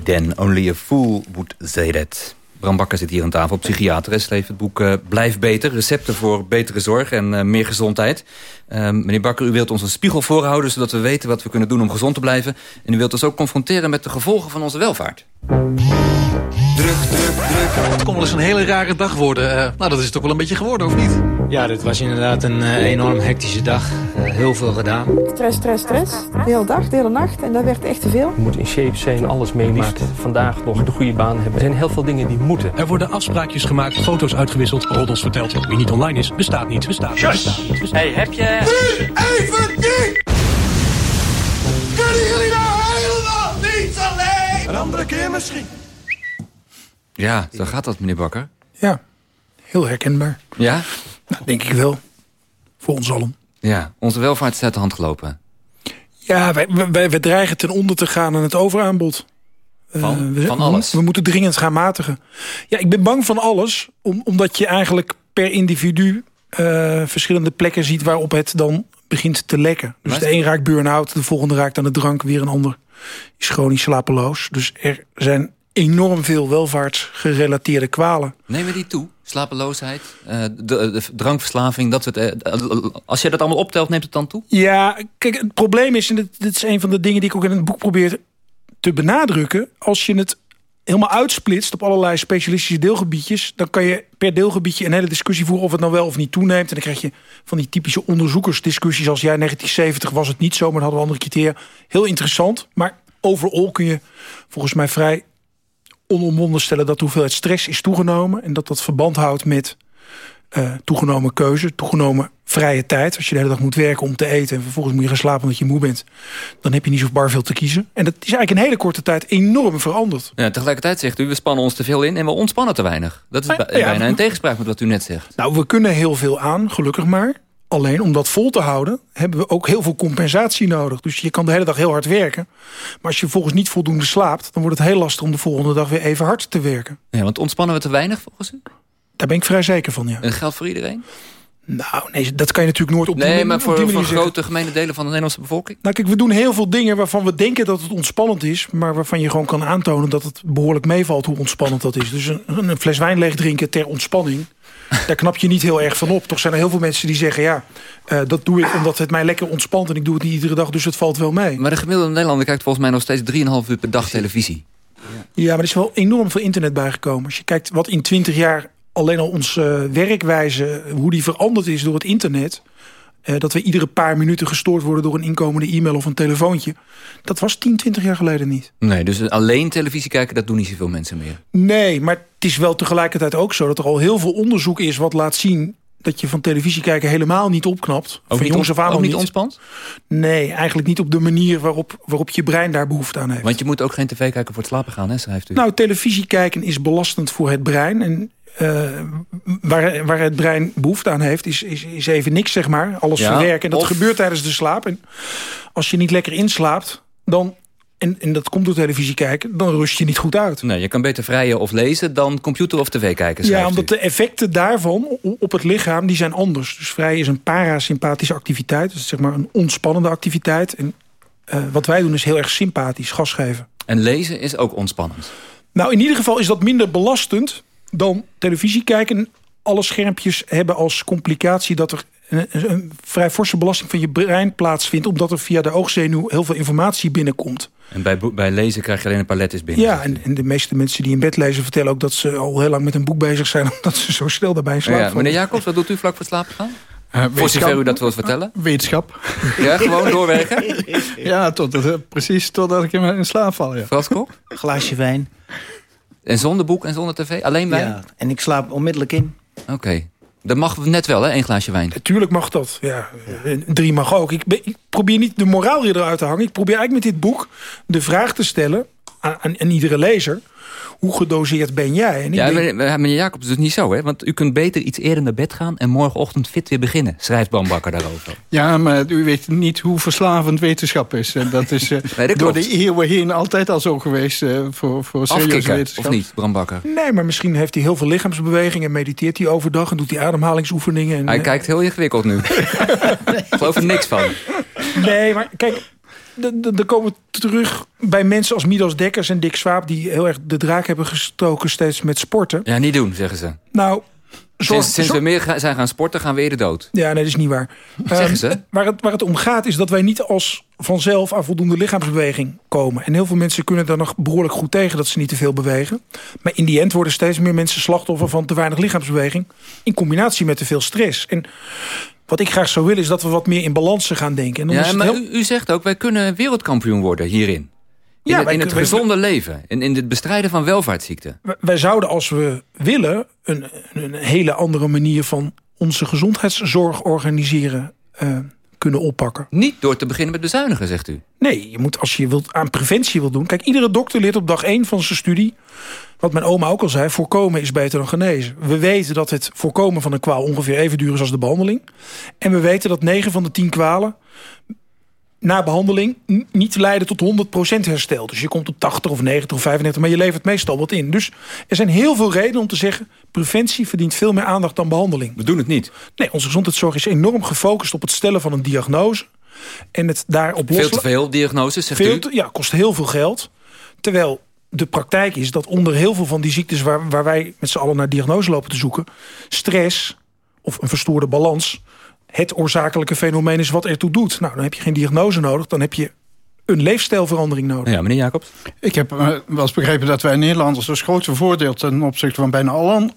Dan, Only a Fool Would Say That. Bram Bakker zit hier aan tafel, psychiater. Schreef het boek eh, Blijf Beter. Recepten voor betere zorg en eh, meer gezondheid. Eh, meneer Bakker, u wilt ons een spiegel voorhouden... zodat we weten wat we kunnen doen om gezond te blijven. En u wilt ons ook confronteren met de gevolgen van onze welvaart. Druk, druk, druk. Het kon wel eens een hele rare dag worden. Eh, nou, dat is het toch wel een beetje geworden, of niet? Ja, dit was inderdaad een eh, enorm hectische dag. Eh, heel veel gedaan. Stress, stress, stress. De hele dag, de hele nacht. En dat werd echt te veel. Je moet in shape zijn, alles meemaken. Vandaag nog de goede baan hebben. Er zijn heel veel dingen die moeten. Er worden afspraakjes gemaakt, foto's uitgewisseld. Roddels verteld. Wie niet online is, bestaat niet, bestaat niet, bestaat niet. Bestaat Hey, heb je... even niet! Kunnen jullie nou helemaal niet alleen? Een andere keer misschien. Ja, zo gaat dat, meneer Bakker. Ja, heel herkenbaar. Ja? Nou, denk ik wel. Voor ons allen. Ja, onze welvaart is uit de hand gelopen. Ja, wij, wij, wij dreigen ten onder te gaan aan het overaanbod. Van, Uh, we, van alles? We moeten dringend gaan matigen. Ja, ik ben bang van alles. Om, omdat je eigenlijk per individu eh, verschillende plekken ziet... waarop het dan begint te lekken. Dus Maar- de een raakt burn-out, de volgende raakt aan de drank... weer een ander is chronisch slapeloos. Dus er zijn enorm veel welvaartsgerelateerde kwalen. Nemen die toe? Slapeloosheid, eh, de, de drankverslaving, dat soort... eh, als je dat allemaal optelt, neemt het dan toe? Ja, kijk, het probleem is, en dit, dit is een van de dingen die ik ook in het boek probeer te benadrukken. Als je het helemaal uitsplitst op allerlei specialistische deelgebiedjes, dan kan je per deelgebiedje een hele discussie voeren of het nou wel of niet toeneemt. En dan krijg je van die typische onderzoekersdiscussies als ja, 1970 was het niet zo, maar dan hadden we andere criteria. Heel interessant, maar overal kun je volgens mij vrij onomwonden stellen... dat de hoeveelheid stress is toegenomen... en dat dat verband houdt met uh, toegenomen keuze, toegenomen vrije tijd. Als je de hele dag moet werken om te eten... en vervolgens moet je gaan slapen omdat je moe bent... dan heb je niet zo bar veel te kiezen. En dat is eigenlijk in een hele korte tijd enorm veranderd. Ja, tegelijkertijd zegt u, we spannen ons te veel in... en we ontspannen te weinig. Dat is Ah, bijna in tegenspraak met wat u net zegt. Nou, we kunnen heel veel aan, gelukkig maar. Alleen om dat vol te houden, hebben we ook heel veel compensatie nodig. Dus je kan de hele dag heel hard werken. Maar als je vervolgens niet voldoende slaapt... dan wordt het heel lastig om de volgende dag weer even hard te werken. Ja, want ontspannen we te weinig volgens u? Daar ben ik vrij zeker van, ja. En geldt voor iedereen? Nou, nee, dat kan je natuurlijk nooit op Nee, maar voor, die voor grote gemene delen van de Nederlandse bevolking? Nou kijk, we doen heel veel dingen waarvan we denken dat het ontspannend is... maar waarvan je gewoon kan aantonen dat het behoorlijk meevalt hoe ontspannend dat is. Dus een, een fles wijn leeg drinken ter ontspanning... daar knap je niet heel erg van op. Toch zijn er heel veel mensen die zeggen... ja, eh, dat doe ik omdat het mij lekker ontspant... en ik doe het niet iedere dag, dus het valt wel mee. Maar de gemiddelde Nederlander kijkt volgens mij nog steeds 3,5 uur per dag televisie. Ja, maar er is wel enorm veel internet bijgekomen. Als je kijkt wat in 20 jaar alleen al onze werkwijze... hoe die veranderd is door het internet... eh, dat we iedere paar minuten gestoord worden door een inkomende e-mail of een telefoontje. Dat was 10, 20 jaar geleden niet. Nee, dus alleen televisie kijken, dat doen niet zoveel mensen meer. Nee, maar het is wel tegelijkertijd ook zo... dat er al heel veel onderzoek is wat laat zien... dat je van televisie kijken helemaal niet opknapt. Ook van niet, jongs af aan niet ontspant? Nee, eigenlijk niet op de manier waarop, waarop je brein daar behoefte aan heeft. Want je moet ook geen tv kijken voor het slapen gaan, hè, schrijft u. Nou, televisie kijken is belastend voor het brein. En eh, waar, waar het brein behoefte aan heeft, is, is, is even niks, zeg maar. Alles Ja, verwerken. En dat of- gebeurt tijdens de slaap. En als je niet lekker inslaapt, dan... En, en dat komt door televisie kijken, dan rust je niet goed uit. Nee, je kan beter vrijen of lezen dan computer of tv kijken, Ja, u. omdat de effecten daarvan op het lichaam, die zijn anders. Dus vrij is een parasympathische activiteit. Dus zeg maar een ontspannende activiteit. En eh, wat wij doen is heel erg sympathisch, gas geven. En lezen is ook ontspannend. Nou, in ieder geval is dat minder belastend dan televisie kijken. Alle schermpjes hebben als complicatie dat er een, een vrij forse belasting van je brein plaatsvindt... omdat er via de oogzenuw heel veel informatie binnenkomt. En bij, bij lezen krijg je alleen een paar letters binnen. Ja, en, en de meeste mensen die in bed lezen vertellen ook dat ze al heel lang met een boek bezig zijn... <laughs> omdat ze zo snel daarbij in slaap Ja, meneer Jacobs, wat doet u vlak voor het slapen gaan? Eh, Voor zover u dat wilt vertellen. Wetenschap. Ja, gewoon doorwerken? <laughs> Ja, tot, eh, precies totdat ik in, in slaap val. Ja. Frans? Glaasje wijn. En zonder boek en zonder tv? Alleen wijn? Ja, en ik slaap onmiddellijk in. Oké. Dat mag net wel, hè? één glaasje wijn. Natuurlijk mag dat. Ja, Drie mag ook. Ik, ben- ik probeer niet de moraal hier eruit te hangen. Ik probeer eigenlijk met dit boek de vraag te stellen aan, aan, aan iedere lezer. Hoe gedoseerd ben jij? En ik Ja, denk- meneer, Jacobs, dat is niet zo, hè? Want u kunt beter iets eerder naar bed gaan... en morgenochtend fit weer beginnen, schrijft Bram Bakker daarover. Ja, maar u weet niet hoe verslavend wetenschap is. En dat is eh, <laughs> Nee, dat door de eeuwen heen altijd al zo geweest eh, voor, voor serieuze Afkicken, wetenschap. of niet, Bram Bakker? Nee, maar misschien heeft hij heel veel lichaamsbeweging... en mediteert hij overdag en doet hij ademhalingsoefeningen. En, Hij eh, kijkt heel ingewikkeld nu. <laughs> Ik geloof er niks van. Nee, maar kijk, dan komen we terug bij mensen als Midas Dekkers en Dick Swaap... die heel erg de draak hebben gestoken steeds met sporten. Ja, niet doen, zeggen ze. Nou, zorg, Sinds, sinds we meer ga- zijn gaan sporten, gaan we eerder dood. Ja, nee, dat is niet waar. <laughs> Zeggen Ehm, ze? waar, het, waar het om gaat is dat wij niet als vanzelf aan voldoende lichaamsbeweging komen. En heel veel mensen kunnen daar nog behoorlijk goed tegen dat ze niet te veel bewegen. Maar in die end worden steeds meer mensen slachtoffer van te weinig lichaamsbeweging. In combinatie met te veel stress. En wat ik graag zou willen is dat we wat meer in balansen gaan denken. En dan is Ja, het maar heel- u, u zegt ook, wij kunnen wereldkampioen worden hierin. In, Ja, het, in het kunnen- gezonde leven. In, in het bestrijden van welvaartsziekten. Wij- Wij zouden als we willen een, een hele andere manier van onze gezondheidszorg organiseren eh, kunnen oppakken. Niet door te beginnen met bezuinigen, zegt u. Nee, je moet als je wilt, aan preventie wil doen... Kijk, iedere dokter leert op dag één van zijn studie... wat mijn oma ook al zei, voorkomen is beter dan genezen. We weten dat het voorkomen van een kwaal ongeveer even duur is als de behandeling. En we weten dat 9 van de 10 kwalen na behandeling niet leiden tot 100% herstel. Dus je komt op 80 of 90 of 95, maar je levert meestal wat in. Dus er zijn heel veel redenen om te zeggen... preventie verdient veel meer aandacht dan behandeling. We doen het niet. Nee, onze gezondheidszorg is enorm gefocust op het stellen van een diagnose... en het daarop Veel los... te veel diagnoses, zegt Veel u. te- ja, kost heel veel geld. Terwijl de praktijk is dat onder heel veel van die ziektes... waar, waar wij met z'n allen naar diagnose lopen te zoeken... stress of een verstoorde balans... het oorzakelijke fenomeen is wat ertoe doet. Nou, dan heb je geen diagnose nodig. Dan heb je een leefstijlverandering nodig. Ja, meneer Jacobs? Ik heb eh, wel eens begrepen dat wij Nederlanders als grootste voordeel... ten opzichte van bijna alle,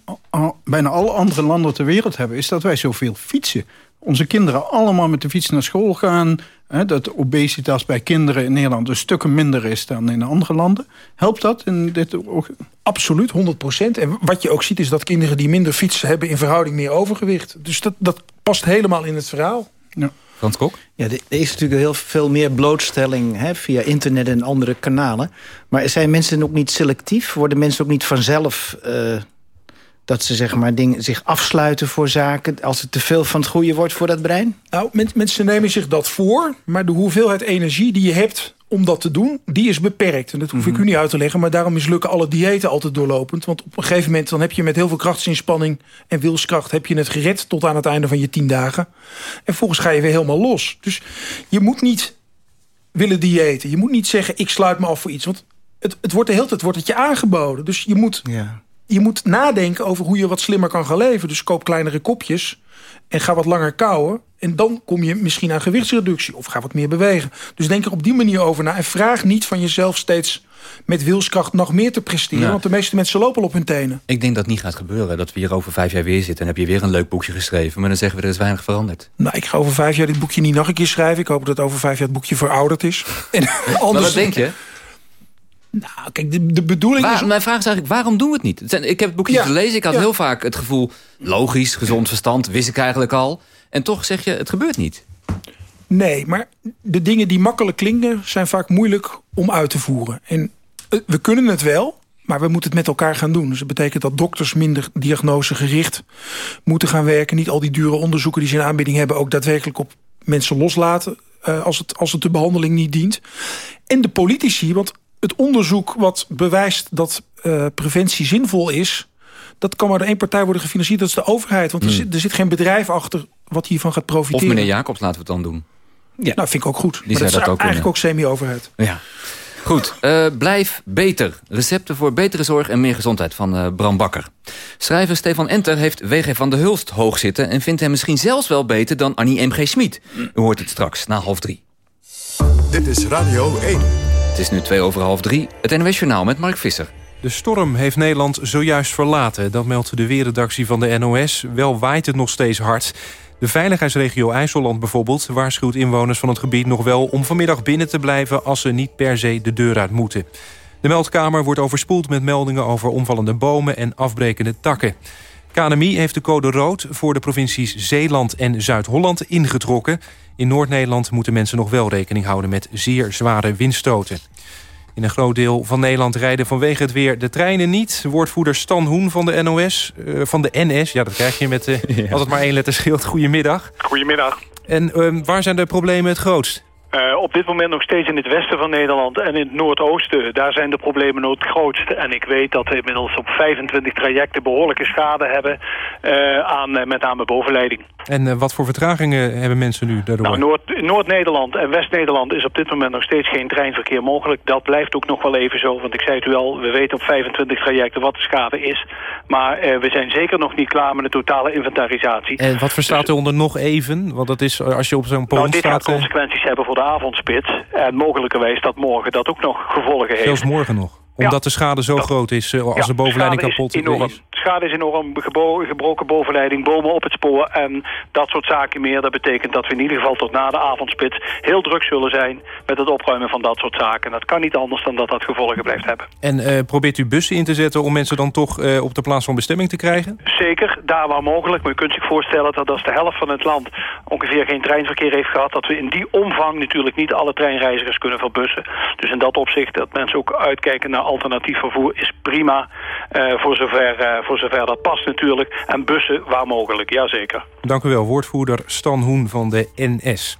bijna alle andere landen ter wereld hebben... is dat wij zoveel fietsen. Onze kinderen allemaal met de fiets naar school gaan... Hè, dat obesitas bij kinderen in Nederland een stukken minder is dan in andere landen. Helpt dat in dit Absoluut, 100% En wat je ook ziet is dat kinderen die minder fietsen hebben... in verhouding meer overgewicht. Dus dat, dat past helemaal in het verhaal. Ja. Frans Kok? Ja, er is natuurlijk heel veel meer blootstelling hè, via internet en andere kanalen. Maar zijn mensen ook niet selectief? Worden mensen ook niet vanzelf... Uh, dat ze zeg maar, dingen, zich afsluiten voor zaken... als het te veel van het goede wordt voor dat brein? Nou, mensen nemen zich dat voor. Maar de hoeveelheid energie die je hebt om dat te doen, die is beperkt. En dat hoef ik mhm. u niet uit te leggen. Maar daarom mislukken alle diëten altijd doorlopend. Want op een gegeven moment dan heb je met heel veel krachtsinspanning... en wilskracht heb je het gered tot aan het einde van je tien dagen. En volgens ga je weer helemaal los. Dus je moet niet willen diëten. Je moet niet zeggen, ik sluit me af voor iets. Want het, het wordt de hele tijd wordt het je aangeboden. Dus je moet... Ja je moet nadenken over hoe je wat slimmer kan gaan leven. Dus koop kleinere kopjes en ga wat langer kouwen. En dan kom je misschien aan gewichtsreductie of ga wat meer bewegen. Dus denk er op die manier over na. En vraag niet van jezelf steeds met wilskracht nog meer te presteren. Want de meeste mensen lopen al op hun tenen. Ik denk dat niet gaat gebeuren. Dat we hier over vijf jaar weer zitten. En heb je weer een leuk boekje geschreven. Maar dan zeggen we er is weinig veranderd. Nou, ik ga over vijf jaar dit boekje niet nog een keer schrijven. Ik hoop dat over vijf jaar het boekje verouderd is. <laughs> En anders... Maar wat denk je? Nou, kijk, de, de bedoeling is... Mijn vraag is eigenlijk, waarom doen we het niet? Ik heb het boekje gelezen, ik had heel vaak het gevoel... logisch, gezond verstand, wist ik eigenlijk al. En toch zeg je, het gebeurt niet. Nee, maar de dingen die makkelijk klinken... zijn vaak moeilijk om uit te voeren. En eh, we kunnen het wel, maar we moeten het met elkaar gaan doen. Dus dat betekent dat dokters minder diagnosegericht moeten gaan werken. Niet al die dure onderzoeken die ze in aanbieding hebben... ook daadwerkelijk op mensen loslaten... Uh, als, het, als het de behandeling niet dient. En de politici, want het onderzoek wat bewijst dat uh, preventie zinvol is... dat kan maar door één partij worden gefinancierd. Dat is de overheid. Want er, hmm. zit, er, zit, geen bedrijf achter wat hiervan gaat profiteren. Of meneer Jacobs laten we het dan doen. Ja, nou, vind ik ook goed. Die maar dat, dat is ook eigenlijk ook semi-overheid. Ja. Goed, uh, blijf beter. Recepten voor betere zorg en meer gezondheid van uh, Bram Bakker. Schrijver Stefan Enter heeft W.G. van de Hulst hoog zitten... en vindt hem misschien zelfs wel beter dan Annie M.G. Schmid. U hoort het straks, na half drie. Dit is Radio 1. Is nu twee over half drie. Het NOS Journaal met Mark Visser. De storm heeft Nederland zojuist verlaten. Dat meldt de weerredactie van de NOS. Wel waait het nog steeds hard. De veiligheidsregio IJsseland bijvoorbeeld waarschuwt inwoners van het gebied nog wel... om vanmiddag binnen te blijven als ze niet per se de deur uit moeten. De meldkamer wordt overspoeld met meldingen over omvallende bomen en afbrekende takken. KNMI heeft de code rood voor de provincies Zeeland en Zuid-Holland ingetrokken. In Noord-Nederland moeten mensen nog wel rekening houden met zeer zware windstoten. In een groot deel van Nederland rijden vanwege het weer de treinen niet. Woordvoerder Stan Hoen van de NOS, uh, eh, van de NS, ja dat krijg je met uh, <laughs> ja. als het maar één letter scheelt. Goedemiddag. Goedemiddag. En uh, waar zijn de problemen het grootst? Uh, op dit moment nog steeds in het westen van Nederland en in het noordoosten. Daar zijn de problemen nog het grootst. En ik weet dat we inmiddels op 25 trajecten behoorlijke schade hebben uh, aan uh, met name bovenleiding. En wat voor vertragingen hebben mensen nu daardoor? Nou, Noord, Noord-Nederland en West-Nederland is op dit moment nog steeds geen treinverkeer mogelijk. Dat blijft ook nog wel even zo, want ik zei het u al, we weten op 25 trajecten wat de schade is. Maar we zijn zeker nog niet klaar met de totale inventarisatie. En wat verstaat dus, u onder nog even? Want dat is als je op zo'n pool nou, dit gaat consequenties hebben voor de avondspits. En mogelijkerwijs dat morgen dat ook nog gevolgen heeft. Zelfs morgen nog? Omdat de schade zo groot is eh, als de bovenleiding kapot is. Enorm. De schade is enorm. gebroken bovenleiding, bomen op het spoor en dat soort zaken meer. Dat betekent dat we in ieder geval tot na de avondspits heel druk zullen zijn met het opruimen van dat soort zaken. Dat kan niet anders dan dat dat gevolgen blijft hebben. En uh, probeert u bussen in te zetten om mensen dan toch uh, op de plaats van bestemming te krijgen? Zeker, daar waar mogelijk. Maar u kunt zich voorstellen dat als de helft van het land ongeveer geen treinverkeer heeft gehad... dat we in die omvang natuurlijk niet alle treinreizigers kunnen verbussen. Dus in dat opzicht dat mensen ook uitkijken naar alternatief vervoer is prima. Uh, voor, zover, uh, voor zover dat past natuurlijk. En bussen waar mogelijk, jazeker. Dank u wel, woordvoerder Stan Hoen van de NS.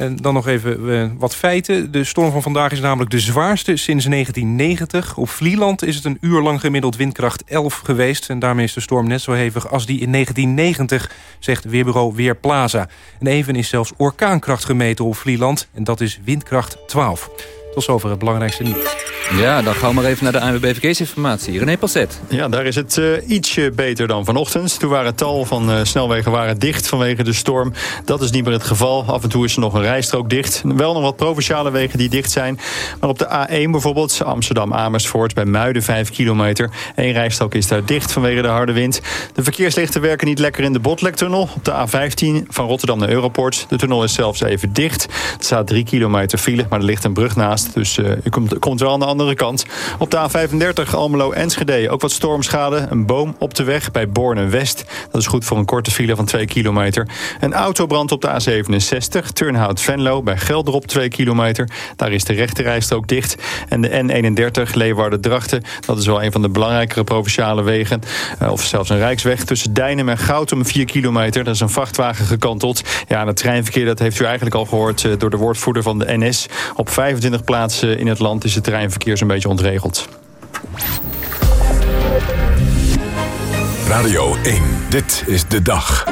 En dan nog even uh, wat feiten. De storm van vandaag is namelijk de zwaarste sinds 1990. Op Vlieland is het een uur lang gemiddeld windkracht 11 geweest. En daarmee is de storm net zo hevig als die in 1990, zegt Weerbureau Weerplaza. En even is zelfs orkaankracht gemeten op Vlieland. En dat is windkracht 12. Tot zover het belangrijkste nieuws. Ja, dan gaan we maar even naar de ANWB Verkeersinformatie. René Passet. Ja, daar is het uh, ietsje beter dan vanochtend. Toen waren tal van uh, snelwegen waren dicht vanwege de storm. Dat is niet meer het geval. Af en toe is er nog een rijstrook dicht. Wel nog wat provinciale wegen die dicht zijn. Maar op de A1 bijvoorbeeld, Amsterdam-Amersfoort... bij Muiden 5 kilometer. Eén rijstrook is daar dicht vanwege de harde wind. De verkeerslichten werken niet lekker in de Botlektunnel. Op de A15 van Rotterdam naar Europort. De tunnel is zelfs even dicht. Er staat 3 kilometer file, maar er ligt een brug naast. Dus uh, u komt, komt wel aan de andere kant. Op de A35 Almelo-Enschede ook wat stormschade. Een boom op de weg bij Borne-West. Dat is goed voor een korte file van 2 kilometer. Een autobrand op de A67 Turnhout-Venlo bij Gelderop 2 kilometer. Daar is de rechterrijstrook dicht. En de N31 Leeuwarden-Drachten. Dat is wel een van de belangrijkere provinciale wegen. Uh, of zelfs een rijksweg tussen Dijnem en Goutum 4 kilometer. Dat is een vrachtwagen gekanteld. Ja, en het treinverkeer dat heeft u eigenlijk al gehoord... Uh, door de woordvoerder van de NS. Op 25 plaatsen in het land is het treinverkeer zo'n beetje ontregeld. Radio 1, dit is de dag.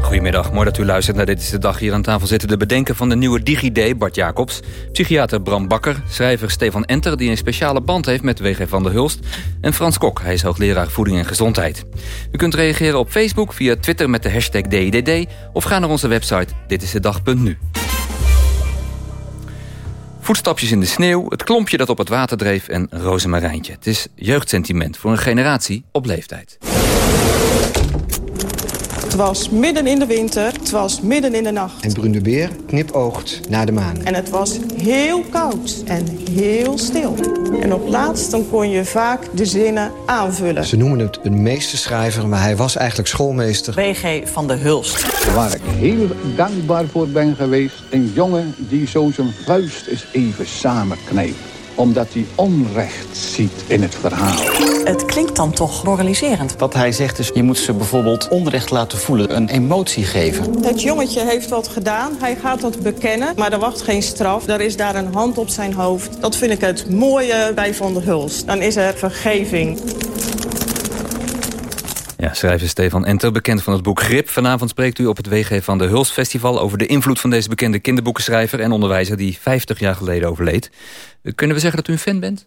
Goedemiddag, mooi dat u luistert naar Dit is de Dag. Hier aan tafel zitten de bedenker van de nieuwe DigiD, Bart Jacobs... psychiater Bram Bakker, schrijver Stefan Enter... die een speciale band heeft met WG van der Hulst... en Frans Kok, hij is hoogleraar voeding en gezondheid. U kunt reageren op Facebook, via Twitter met de hashtag DIDD... of ga naar onze website ditistedag.nu. Voetstapjes in de sneeuw, het klompje dat op het water dreef en rozemarijntje. Het is jeugdsentiment voor een generatie op leeftijd. Het was midden in de winter, het was midden in de nacht. En Brun de Beer knipoogt naar de maan. En het was heel koud en heel stil. En op laatst dan kon je vaak de zinnen aanvullen. Ze noemen het een meesterschrijver, maar hij was eigenlijk schoolmeester. W.G. van de Hulst. Waar ik heel dankbaar voor ben geweest... een jongen die zo zijn vuist eens even samenkneep omdat hij onrecht ziet in het verhaal. Het klinkt dan toch moraliserend. Wat hij zegt is, je moet ze bijvoorbeeld onrecht laten voelen, een emotie geven. Het jongetje heeft wat gedaan, hij gaat dat bekennen, maar er wacht geen straf. Er is daar een hand op zijn hoofd. Dat vind ik het mooie bij Van der Hulst. Dan is er vergeving. Ja, schrijver Stefan Enter, bekend van het boek Grip. Vanavond spreekt u op het WG van de Huls Festival... over de invloed van deze bekende kinderboekenschrijver en onderwijzer... die 50 jaar geleden overleed. Kunnen we zeggen dat u een fan bent?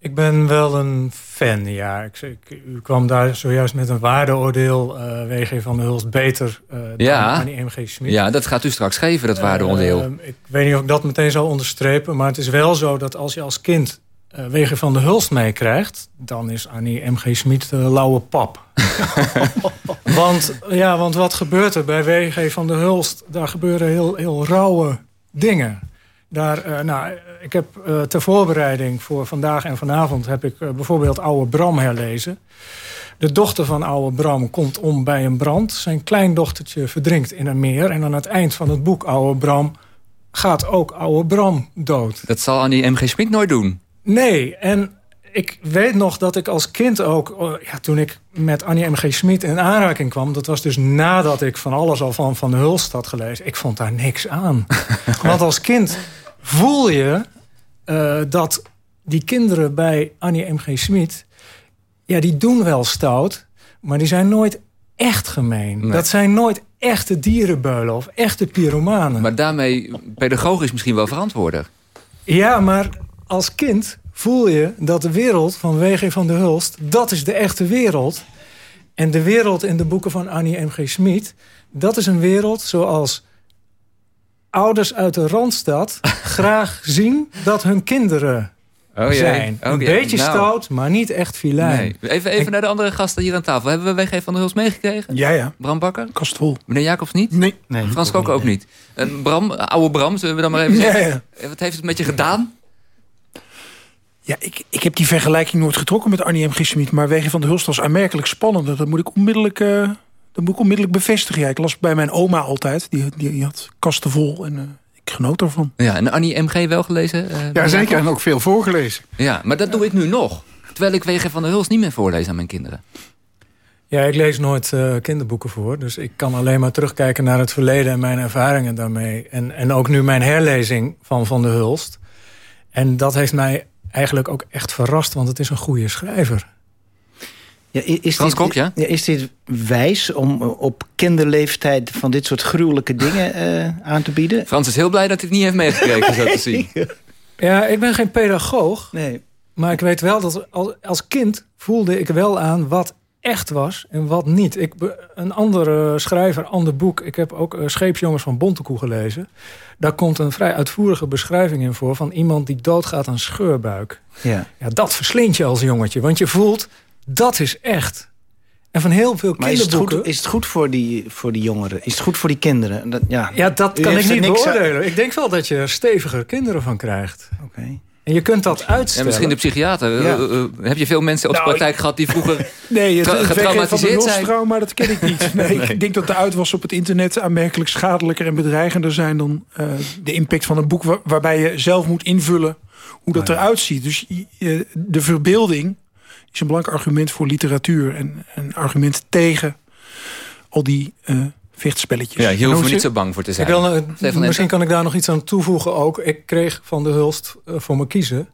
Ik ben wel een fan, ja. Ik, ik, u kwam daar zojuist met een waardeoordeel... Uh, WG van de Huls beter uh, ja. dan Annie M.G. Smit. Ja, dat gaat u straks geven, dat waardeoordeel. Uh, ik weet niet of ik dat meteen zal onderstrepen... maar het is wel zo dat als je als kind uh, Wegen van de Hulst meekrijgt... dan is Annie M.G. Smit de lauwe pap. <laughs> want, ja, want wat gebeurt er bij WG van de Hulst? Daar gebeuren heel, heel rauwe dingen. Daar, uh, nou, ik heb uh, ter voorbereiding voor vandaag en vanavond... heb ik bijvoorbeeld Oude Bram herlezen. De dochter van Oude Bram komt om bij een brand. Zijn kleindochtertje verdrinkt in een meer. En aan het eind van het boek Oude Bram... gaat ook Oude Bram dood. Dat zal Annie M.G. Smit nooit doen. Nee, en ik weet nog dat ik als kind ook... Ja, toen ik met Annie M.G. Smit in aanraking kwam... dat was dus nadat ik van alles al van Van Hulst had gelezen. Ik vond daar niks aan. <laughs> Want als kind voel je uh, dat die kinderen bij Annie M.G. Smit... ja, die doen wel stout, maar die zijn nooit echt gemeen. Nee. Dat zijn nooit echte dierenbeulen of echte pyromanen. Maar daarmee pedagogisch misschien wel verantwoordig. Ja, maar als kind voel je dat de wereld van W.G. van der Hulst... dat is de echte wereld. En de wereld in de boeken van Annie M.G. Smit... dat is een wereld zoals ouders uit de Randstad... <laughs> graag zien dat hun kinderen oh, zijn. Oh, een beetje nou. stout, maar niet echt filijn. Nee. Even, even naar de andere gasten hier aan tafel. Hebben we W.G. van der Hulst meegekregen? Ja, ja. Bram Bakker? Kastvol. Meneer Jacobs niet? Nee. nee Frans Kok ook niet. En Bram, oude Bram, zullen we dan maar even zeggen? Ja, ja. Wat heeft het met je gedaan? Ja, ik, ik heb die vergelijking nooit getrokken met Arnie M. Smit. Maar Wegen van de Hulst was aanmerkelijk spannender. Dat moet ik onmiddellijk, uh, dat moet ik onmiddellijk bevestigen. Ja, ik las bij mijn oma altijd. Die, die, die had kasten vol en uh, ik genoot ervan. Ja, en Annie M.G. wel gelezen? Uh, ja, zeker. En ook veel voorgelezen. Ja, maar dat doe ik nu nog. Terwijl ik Wegen van de Hulst niet meer voorlees aan mijn kinderen. Ja, ik lees nooit uh, kinderboeken voor. Dus ik kan alleen maar terugkijken naar het verleden en mijn ervaringen daarmee. En, en ook nu mijn herlezing van Van de Hulst. En dat heeft mij eigenlijk ook echt verrast, want het is een goede schrijver. Ja, is, Frans dit, Kok, ja? ja? Is dit wijs om op kinderleeftijd van dit soort gruwelijke dingen uh, aan te bieden? Frans is heel blij dat hij het niet heeft meegekregen, zo te zien. Ja, ik ben geen pedagoog. Nee. Maar ik weet wel dat als, als kind voelde ik wel aan wat echt was en wat niet. Ik, een andere schrijver, ander boek. Ik heb ook eh, Scheepsjongens van Bontekoe gelezen. Daar komt een vrij uitvoerige beschrijving in voor... van iemand die doodgaat aan scheurbuik. Ja. Ja, dat verslind je als jongetje. Want je voelt, dat is echt. En van heel veel Maar is het, kinderboeken... goed, is het goed voor die, voor die jongeren? Is het goed voor die kinderen? Dat, ja. Ja, dat U kan ik niet aan- beoordelen. Ik denk wel dat je er steviger kinderen van krijgt. Oké. En je kunt dat En uitstellen. misschien de psychiater. Ja. Eh, eh, heb je veel mensen op de Nou, praktijk gehad die vroeger <laughs> Nee, het, getraumatiseerd zijn? hulpstrauma, dat ken ik niet. Nee, <laughs> Nee. Ik denk dat de uitwas op het internet aanmerkelijk schadelijker en bedreigender zijn dan eh, de impact van een boek waar- waarbij je zelf moet invullen hoe dat eruit ziet. Dus de verbeelding is een belangrijk argument voor literatuur en een argument tegen al die vechtspelletjes. Ja, hier En hoeven we hoe niet zo bang voor te Ik zijn. wil, nou- Stefan misschien kan ik daar nog iets aan toevoegen ook. Ik kreeg van de Hulst eh, voor me kiezen.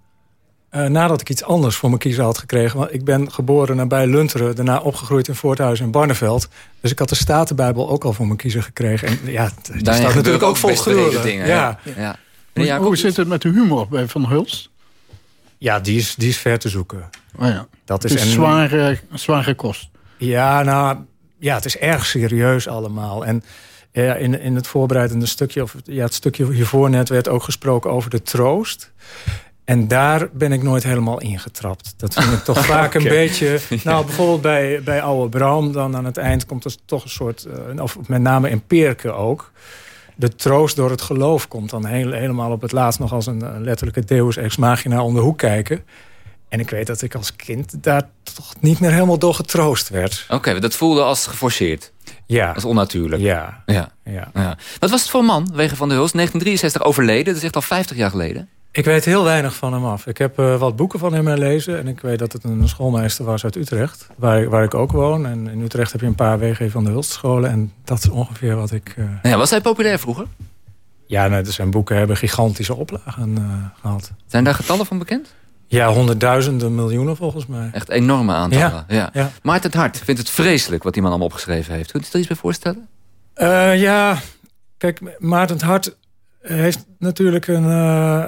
eh, nadat ik iets anders voor me kiezen had gekregen. Want ik ben geboren nabij Lunteren. Daarna opgegroeid in Voorthuis en Barneveld. Dus ik had de Statenbijbel ook al voor me kiezen gekregen. En ja, die staat natuurlijk ook ook vol gruwelen. Ja. ja. Ja. Hoe, zit het met de humor bij Van Hulst? ja, die is, die is ver te zoeken. Oh ja. Dat is het is en- zware, zware kost. Ja, nou, ja, het is erg serieus allemaal. En ja, in, in het voorbereidende stukje, of ja, het stukje hiervoor net, werd ook gesproken over de troost. En daar ben ik nooit helemaal ingetrapt. Dat vind ik toch <laughs> vaak een beetje... <laughs> Nou, bijvoorbeeld bij, bij Oude Bram, dan aan het eind komt er toch een soort... eh, of met name in Perken ook. De troost door het geloof komt dan heel, helemaal op het laatst... nog als een, een letterlijke deus ex machina om de hoek kijken. En ik weet dat ik als kind daar toch niet meer helemaal door getroost werd. Oké, dat voelde als geforceerd. Ja. Als onnatuurlijk. Ja. ja. Ja. Wat was het voor een man, Wegen van der Hulst? 1963 overleden, dat is echt al 50 jaar geleden. Ik weet heel weinig van hem af. Ik heb eh, wat boeken van hem gelezen. En ik weet dat het een schoolmeester was uit Utrecht. Waar, waar ik ook woon. En in Utrecht heb je een paar WG van de Hulst scholen. En dat is ongeveer wat ik... eh, Ja, was hij populair vroeger? Ja, nou, zijn boeken hebben gigantische oplagen eh, gehad. Zijn daar getallen van bekend? Ja, honderdduizenden, miljoenen volgens mij. Echt enorme aantallen. Ja. Ja, ja. Maarten het Hart vindt het vreselijk wat die man allemaal opgeschreven heeft. Kunt u er iets bij voorstellen? Eh, ja, kijk, Maarten het Hart heeft natuurlijk een, eh,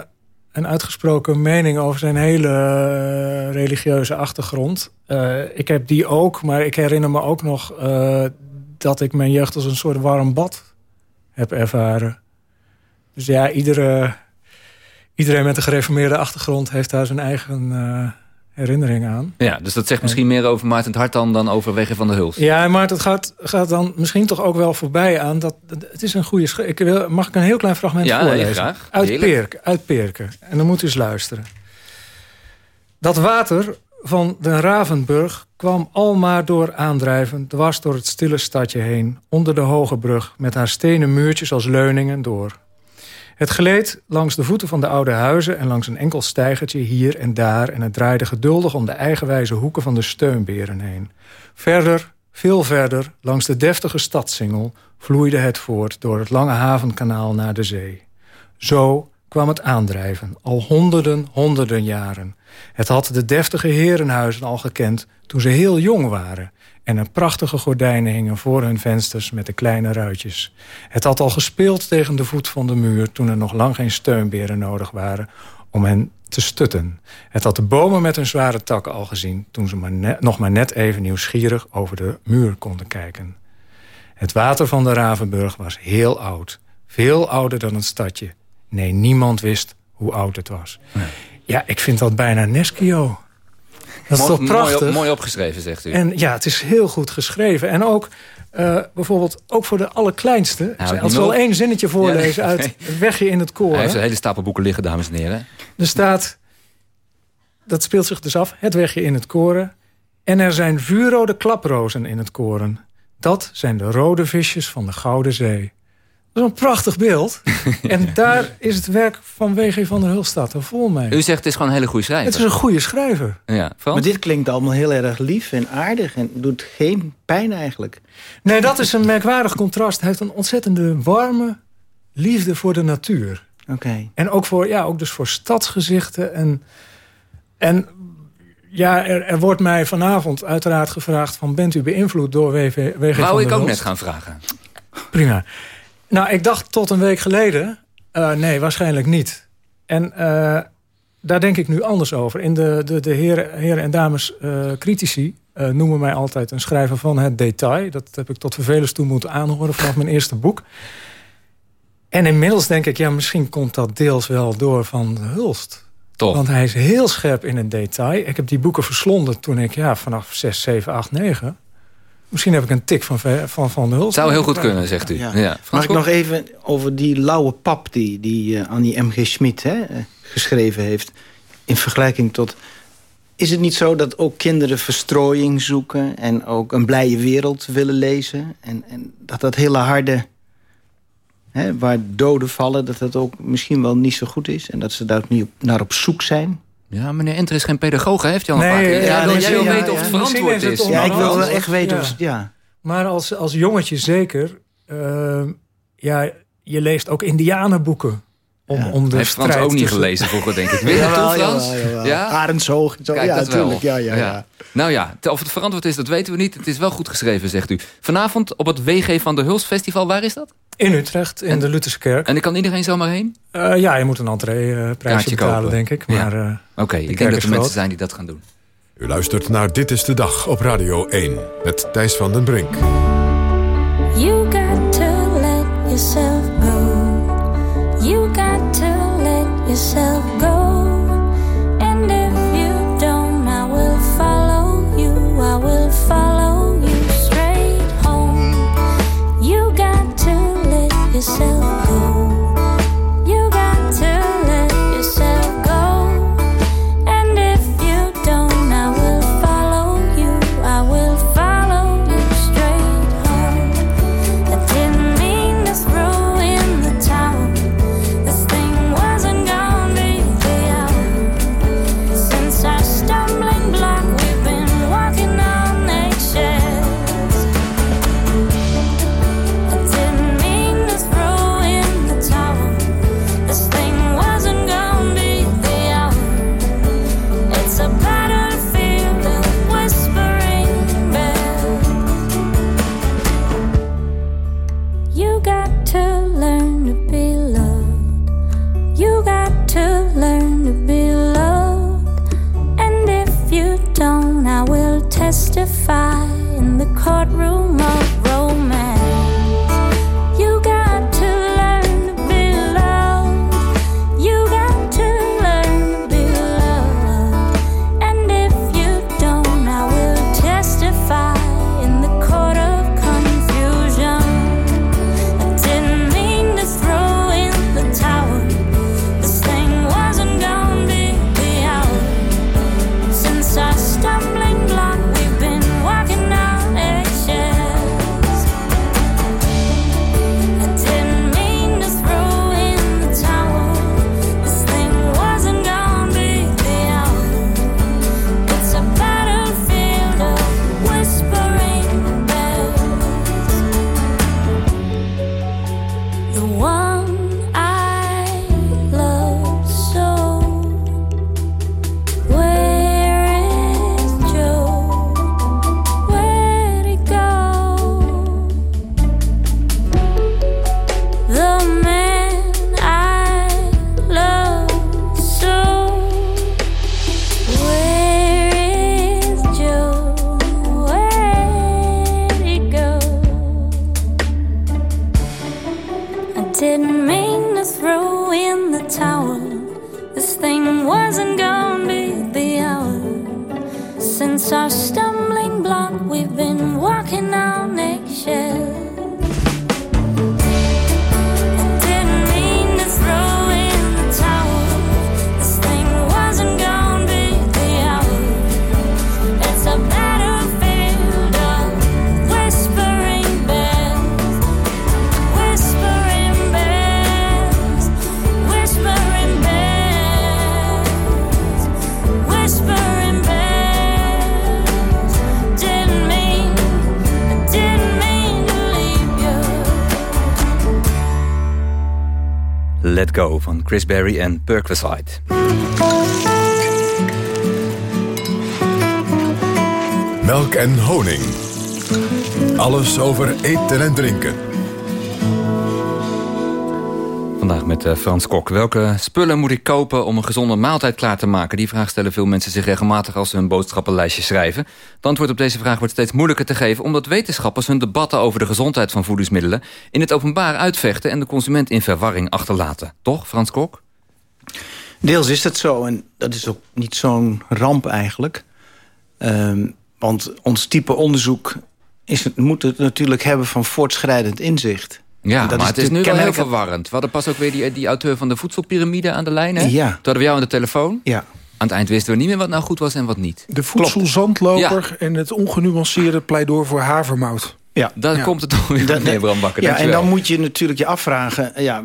een uitgesproken mening over zijn hele eh, religieuze achtergrond. Ik heb die ook, maar ik herinner me ook nog dat ik mijn jeugd als een soort warm bad heb ervaren. Dus ja, iedere, iedereen met een gereformeerde achtergrond heeft daar zijn eigen eh, herinnering aan. Ja, dus dat zegt misschien meer over Maarten het Hart dan, dan over Wegen van der Hulst. Ja, maar het gaat, gaat dan misschien toch ook wel voorbij aan. Dat, het is een goede. Ik wil, mag ik een heel klein fragment Ja, voorlezen? graag. Uit Heerlijk. Uit Perken. En dan moet u eens luisteren. Dat water van de Ravenburg kwam almaar door aandrijven... dwars door het stille stadje heen... onder de hoge brug met haar stenen muurtjes als leuningen door. Het gleed langs de voeten van de oude huizen... en langs een enkel steigertje hier en daar... en het draaide geduldig om de eigenwijze hoeken van de steunberen heen. Verder, veel verder, langs de deftige stadssingel... vloeide het voort door het lange havenkanaal naar de zee. Zo kwam het aandrijven, al honderden, honderden jaren. Het had de deftige herenhuizen al gekend toen ze heel jong waren... en er prachtige gordijnen hingen voor hun vensters met de kleine ruitjes. Het had al gespeeld tegen de voet van de muur... toen er nog lang geen steunberen nodig waren om hen te stutten. Het had de bomen met hun zware takken al gezien... toen ze maar net- nog maar net even nieuwsgierig over de muur konden kijken. Het water van de Ravenburg was heel oud. Veel ouder dan het stadje. Nee, niemand wist hoe oud het was. Ja, ik vind dat bijna Neskio. Dat is Mooi- toch prachtig? Mooi, op- mooi opgeschreven, zegt u. En ja, het is heel goed geschreven. En ook eh, bijvoorbeeld ook voor de allerkleinste. Nou, als we wel één zinnetje voorlezen Ja, uit <laughs> nee. Het Wegje in het Hij heeft een hele stapel boeken liggen, dames en heren. Er staat, dat speelt zich dus af, het wegje in het koren. En er zijn vuurrode klaprozen in het koren. Dat zijn de rode visjes van de Gouden Zee. Dat is een prachtig beeld. <laughs> en daar is het werk van W.G. van der Hulstad er vol mee. U zegt het is gewoon een hele goede schrijver. Het is een goede schrijver. Ja? Maar dit klinkt allemaal heel erg lief en aardig en doet geen pijn eigenlijk. Nee, dat is een merkwaardig contrast. Hij heeft een ontzettende warme liefde voor de natuur. Oké. En ook voor, ja, ook dus voor stadsgezichten. En, en ja, er, er wordt mij vanavond uiteraard gevraagd... van bent u beïnvloed door WG Wou van ik der ook Hulst? net gaan vragen. Prima. Nou, ik dacht tot een week geleden... eh, nee, waarschijnlijk niet. En uh, daar denk ik nu anders over. In de, de, de heren, heren en dames uh, critici noemen mij altijd een schrijver van het detail. Dat heb ik tot vervelens toe moeten aanhoren vanaf mijn eerste boek. En inmiddels denk ik, ja, misschien komt dat deels wel door van de Hulst. Toch? Want hij is heel scherp in het detail. Ik heb die boeken verslonden toen ik ja, vanaf 6, 7, 8, 9... Misschien heb ik een tik van Van, van de Hulst. Zou heel goed kunnen, zegt u. Ja. Ja. Mag ik nog even over die lauwe pap... die, die uh, Annie M.G. Schmid hè, uh, geschreven heeft... in vergelijking tot... Is het niet zo dat ook kinderen verstrooiing zoeken... en ook een blije wereld willen lezen? En, en dat dat hele harde... Hè, waar doden vallen, dat dat ook misschien wel niet zo goed is... en dat ze daar nu naar op zoek zijn... Ja, meneer Enter is geen pedagoog, hè? heeft hij al een nee, paar keer. Ja, ja, jij wil ja, weten of het verantwoord is. Ja, ik wil wel echt weten of het... Ja. Maar als, als jongetje zeker... Uh, ja, je leest ook indianenboeken. Om, ja. om de heeft Frans ook niet gelezen vroeger, denk ik. <laughs> Ja, toch, Frans? Ja, Arendshoog. Zo. Kijk, ja, dat natuurlijk. wel. Ja, ja, ja. Nou ja, of het verantwoord is, dat weten we niet. Het is wel goed geschreven, zegt u. Vanavond op het WG van de Hulst Festival, waar is dat? In Utrecht, in en, de Lutherskerk. En ik kan iedereen zomaar heen? Uh, ja, je moet een entreeprijsje uh, betalen, denk ik. Maar, uh, Oké, okay, ik denk dat er mensen zijn die dat gaan doen. U luistert naar Dit is de Dag op Radio 1 met Thijs van den Brink. You got to let yourself go. You got to let yourself let courtroom Let Go van Chris Berry en Perquisite. Melk en honing. Alles over eten en drinken. Vandaag met eh, Frans Kok. Welke spullen moet ik kopen om een gezonde maaltijd klaar te maken? Die vraag stellen veel mensen zich regelmatig als ze een boodschappenlijstje schrijven. Het antwoord op deze vraag wordt steeds moeilijker te geven... omdat wetenschappers hun debatten over de gezondheid van voedingsmiddelen... in het openbaar uitvechten en de consument in verwarring achterlaten. Toch, Frans Kok? Deels is dat zo en dat is ook niet zo'n ramp eigenlijk. Um, want ons type onderzoek is, moet het natuurlijk hebben van voortschrijdend inzicht. Ja, dat maar is het is nu wel heel verwarrend. We hadden pas ook weer die, die auteur van de voedselpyramide aan de lijn. Hè? Ja. Toen hadden we jou aan de telefoon. Ja. Aan het eind wisten we niet meer wat nou goed was en wat niet. De voedselzandloper en het ongenuanceerde pleidooi voor havermout. Ja, daar komt het toch weer neer, Bram Bakker. Ja, en dan moet je natuurlijk je afvragen... Ja,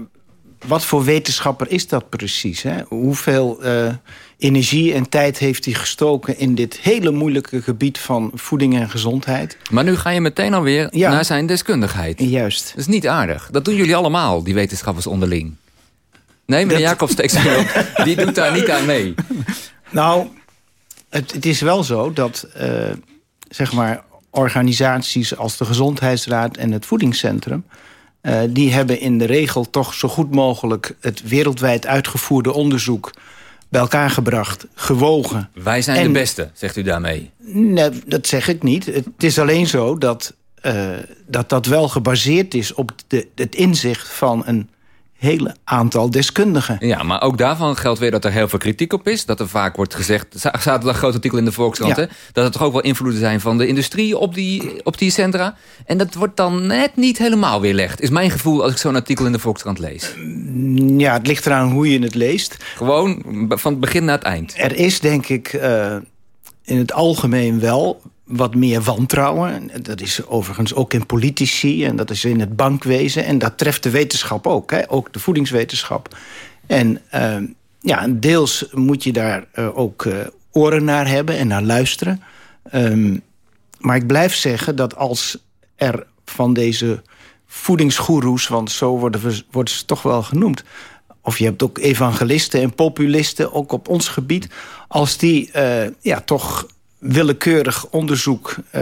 wat voor wetenschapper is dat precies? Hè? Hoeveel uh, energie en tijd heeft hij gestoken... in dit hele moeilijke gebied van voeding en gezondheid? Maar nu ga je meteen alweer ja. naar zijn deskundigheid. Juist. Dat is niet aardig. Dat doen jullie allemaal, die wetenschappers onderling. Nee, meneer dat... Jacob steekt <laughs> Die doet daar niet aan mee. Nou, het, het is wel zo dat... Uh, zeg maar organisaties als de Gezondheidsraad en het Voedingscentrum... Uh, die hebben in de regel toch zo goed mogelijk... het wereldwijd uitgevoerde onderzoek bij elkaar gebracht, gewogen. Wij zijn de beste, zegt u daarmee? Nee, dat zeg ik niet. Het is alleen zo dat uh, dat, dat wel gebaseerd is... op de, het inzicht van een hele aantal deskundigen. Ja, maar ook daarvan geldt weer dat er heel veel kritiek op is. Dat er vaak wordt gezegd, een groot artikel in de Volkskrant... Hè, dat er toch ook wel invloeden zijn van de industrie op die, op die centra. En dat wordt dan net niet helemaal weerlegd. Is mijn gevoel als ik zo'n artikel in de Volkskrant lees. Mm, ja, het ligt eraan hoe je het leest. Gewoon van het begin naar het eind. Er is denk ik uh, in het algemeen wel wat meer wantrouwen. Dat is overigens ook in politici en dat is in het bankwezen. En dat treft de wetenschap ook, hè? ook de voedingswetenschap. En uh, ja, deels moet je daar uh, ook uh, oren naar hebben en naar luisteren. Um, maar ik blijf zeggen dat als er van deze voedingsgoeroes... want zo worden, we, worden ze toch wel genoemd... of je hebt ook evangelisten en populisten, ook op ons gebied... als die ja, toch willekeurig onderzoek, uh,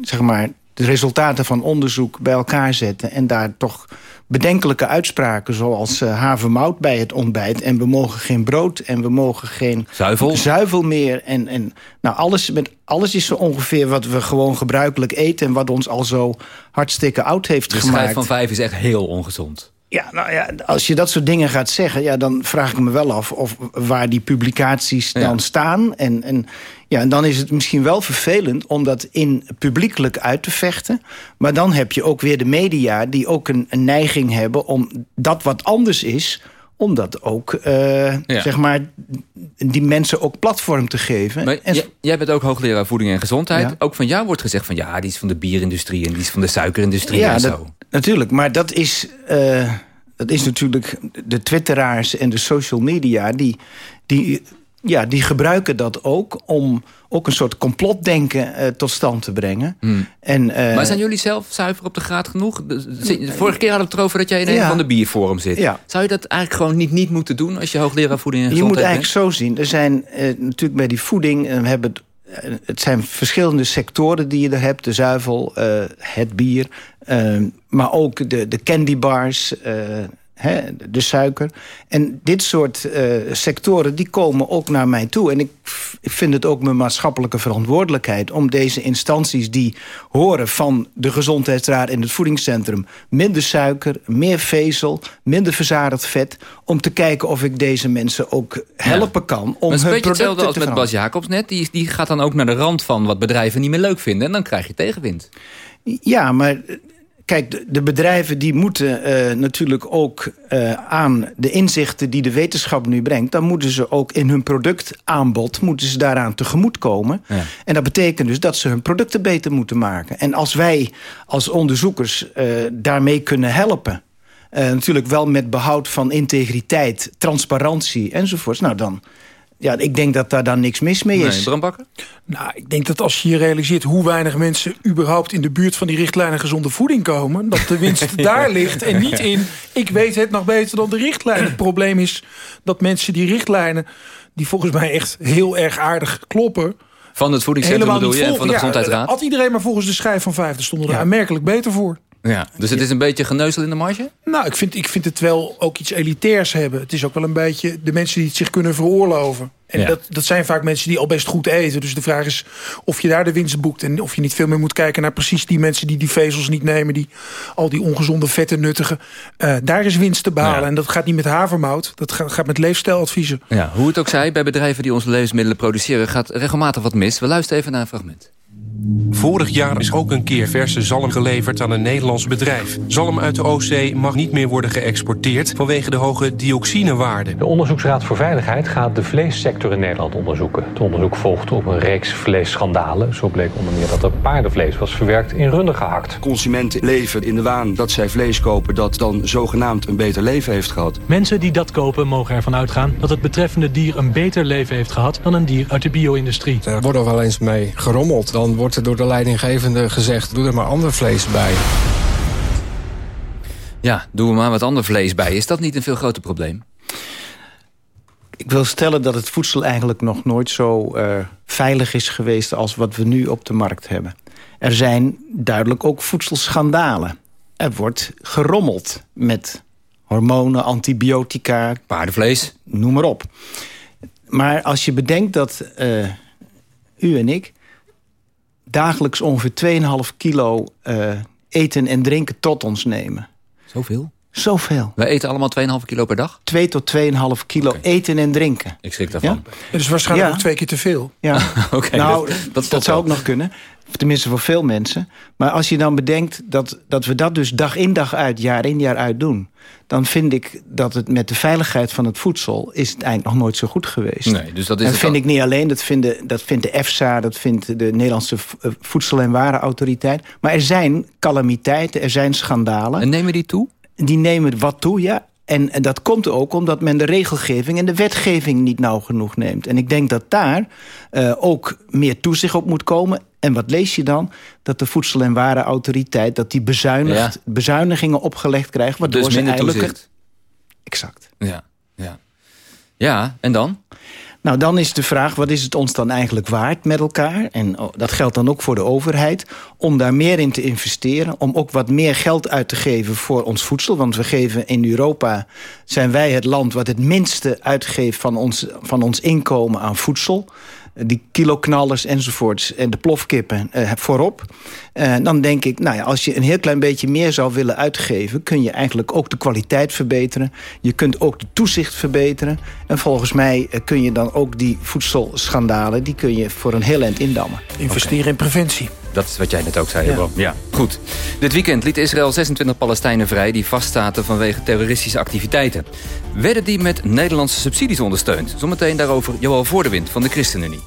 zeg maar, de resultaten van onderzoek bij elkaar zetten... en daar toch bedenkelijke uitspraken zoals uh, havermout bij het ontbijt... en we mogen geen brood en we mogen geen zuivel, zuivel meer. En, en, nou, alles, met, alles is zo ongeveer wat we gewoon gebruikelijk eten... en wat ons al zo hartstikke oud heeft de gemaakt. De schijf van vijf is echt heel ongezond. Ja, nou ja, als je dat soort dingen gaat zeggen... Ja, dan vraag ik me wel af of waar die publicaties dan staan. En, en, ja, en dan is het misschien wel vervelend om dat in publiekelijk uit te vechten. Maar dan heb je ook weer de media die ook een, een neiging hebben... om dat wat anders is om dat ook, uh, zeg maar, die mensen ook platform te geven. Maar en jij bent ook hoogleraar voeding en gezondheid. Ja. Ook van jou wordt gezegd van ja, die is van de bierindustrie... en die is van de suikerindustrie ja, en zo. natuurlijk, maar dat is, uh, dat is natuurlijk de twitteraars en de social media... die, die ja, die gebruiken dat ook om ook een soort complotdenken uh, tot stand te brengen. Hmm. En, uh, maar zijn jullie zelf zuiver op de graad genoeg? De, vorige keer hadden we het erover dat jij in een ja. van de bierforum zit. Ja. Zou je dat eigenlijk gewoon niet, niet moeten doen... als je hoogleraar voeding en gezondheid Je moet eigenlijk zo zien. Er zijn uh, natuurlijk bij die voeding... we hebben het zijn verschillende sectoren die je er hebt. De zuivel, het bier, maar ook de, de candy bars de suiker. En dit soort uh, sectoren die komen ook naar mij toe. En ik, ik vind het ook mijn maatschappelijke verantwoordelijkheid... om deze instanties die horen van de Gezondheidsraad en het Voedingscentrum... minder suiker, meer vezel, minder verzadigd vet... om te kijken of ik deze mensen ook helpen ja. kan om hun producten te hetzelfde als met Bas Jacobs net. Die, die gaat dan ook naar de rand van wat bedrijven niet meer leuk vinden... en dan krijg je tegenwind. Ja, maar Kijk, de, de, bedrijven die moeten uh, natuurlijk ook uh, aan de inzichten die de wetenschap nu brengt... dan moeten ze ook in hun productaanbod moeten ze daaraan tegemoetkomen. Ja. En dat betekent dus dat ze hun producten beter moeten maken. En als wij als onderzoekers uh, daarmee kunnen helpen... natuurlijk wel met behoud van integriteit, transparantie enzovoorts... nou dan ja, ik denk dat daar dan niks mis mee is. Nee, Bakker? Nou, ik denk dat als je realiseert hoe weinig mensen überhaupt in de buurt van die richtlijnen gezonde voeding komen, dat de winst <laughs> daar ligt en niet in, ik weet het nog beter dan de richtlijnen. Het probleem is dat mensen die richtlijnen, die volgens mij echt heel erg aardig kloppen, van het voedingscentrum bedoel je, en van de gezondheidsraad? Had iedereen maar volgens de schijf van vijf, daar stonden er aanmerkelijk beter voor. Ja, dus het is een beetje geneuzel in de marge? Nou, ik vind, ik vind het wel ook iets elitairs hebben. Het is ook wel een beetje de mensen die het zich kunnen veroorloven. En Ja. dat, dat zijn vaak mensen die al best goed eten. Dus de vraag is of je daar de winst boekt. En of je niet veel meer moet kijken naar precies die mensen die die vezels niet nemen. Die al die ongezonde vetten nuttigen. Eh, daar is winst te behalen. Ja. En dat gaat niet met havermout. Dat gaat, gaat met leefstijladviezen. Ja, hoe het ook zij, bij bedrijven die onze levensmiddelen produceren... gaat regelmatig wat mis. We luisteren even naar een fragment. Vorig jaar is ook een keer verse zalm geleverd aan een Nederlands bedrijf. Zalm uit de Oostzee mag niet meer worden geëxporteerd... vanwege de hoge dioxinewaarde. De Onderzoeksraad voor Veiligheid gaat de vleessector in Nederland onderzoeken. Het onderzoek volgt op een reeks vleesschandalen. Zo bleek onder meer dat er paardenvlees was verwerkt in runnen gehakt. Consumenten leven in de waan dat zij vlees kopen... dat dan zogenaamd een beter leven heeft gehad. Mensen die dat kopen mogen ervan uitgaan dat het betreffende dier een beter leven heeft gehad dan een dier uit de bio-industrie. Er wordt er wel eens mee gerommeld. Dan wordt er door de leidinggevende gezegd... doe er maar ander vlees bij. Ja, doen we maar wat ander vlees bij. Is dat niet een veel groter probleem? Ik wil stellen dat het voedsel eigenlijk nog nooit zo eh, veilig is geweest... als wat we nu op de markt hebben. Er zijn duidelijk ook voedselschandalen. Er wordt gerommeld met hormonen, antibiotica... Paardenvlees. Noem maar op. Maar als je bedenkt dat eh, u en ik... dagelijks ongeveer 2,5 kilo eh, eten en drinken tot ons nemen... Zoveel? Zoveel. Wij eten allemaal 2,5 kilo per dag? 2 tot 2,5 kilo eten en drinken. Ik schrik daarvan. Dus waarschijnlijk Ja. ook twee keer te veel. Ja. <laughs> Oké, nou, dat- dat, dat zou ook nog kunnen. Tenminste voor veel mensen. Maar als je dan bedenkt dat, dat we dat dus dag in dag uit, jaar in jaar uit doen... dan vind ik dat het met de veiligheid van het voedsel... is het eigenlijk nog nooit zo goed geweest. Nee, dus dat is en het vind al- ik niet alleen, dat, vinden, dat vindt de EFSA... dat vindt de Nederlandse eh, Voedsel- en Warenautoriteit. Maar er zijn calamiteiten, er zijn schandalen. En nemen die toe? Die nemen wat toe, ja. En, en dat komt ook omdat men de regelgeving en de wetgeving niet nauw genoeg neemt. En ik denk dat daar eh, ook meer toezicht op moet komen. En wat lees je dan? Dat de Voedsel- en Warenautoriteit... dat die bezuinigt, bezuinigingen opgelegd krijgt... waardoor Dus ze eigenlijk... toezicht. Exact. Ja, ja. Ja, en dan? Nou, dan is de vraag, wat is het ons dan eigenlijk waard met elkaar? En oh, dat geldt dan ook voor de overheid. Om daar meer in te investeren. Om ook wat meer geld uit te geven voor ons voedsel. Want we geven in Europa... zijn wij het land wat het minste uitgeeft van ons, van ons inkomen aan voedsel. Die kiloknallers enzovoorts en de plofkippen eh, voorop. Eh, dan denk ik, nou ja, als je een heel klein beetje meer zou willen uitgeven... kun je eigenlijk ook de kwaliteit verbeteren. Je kunt ook de toezicht verbeteren. En volgens mij eh, kun je dan ook die voedselschandalen... die kun je voor een heel eind indammen. Investeren in preventie. Dat is wat jij net ook zei, Ja. Bob. Ja, goed. Dit weekend liet Israël 26 Palestijnen vrij... die vastzaten vanwege terroristische activiteiten. Werden die met Nederlandse subsidies ondersteund? Zometeen daarover Joël Voordewind van de ChristenUnie.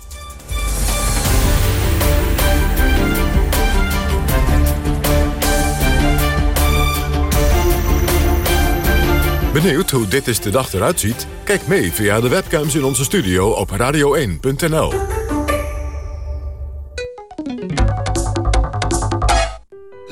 Benieuwd hoe dit is de dag eruit ziet? Kijk mee via de webcams in onze studio op radio1.nl.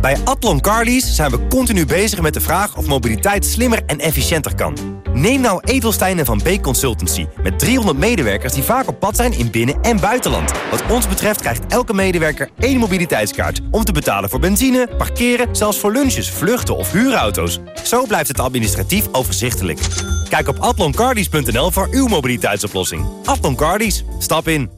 Bij Atlon Carlies zijn we continu bezig met de vraag of mobiliteit slimmer en efficiënter kan. Neem nou Edelstein en Van Beek Consultancy met 300 medewerkers die vaak op pad zijn in binnen- en buitenland. Wat ons betreft krijgt elke medewerker één mobiliteitskaart om te betalen voor benzine, parkeren, zelfs voor lunches, vluchten of huurauto's. Zo blijft het administratief overzichtelijk. Kijk op atloncarlies.nl voor uw mobiliteitsoplossing. Atlon Carlies, stap in.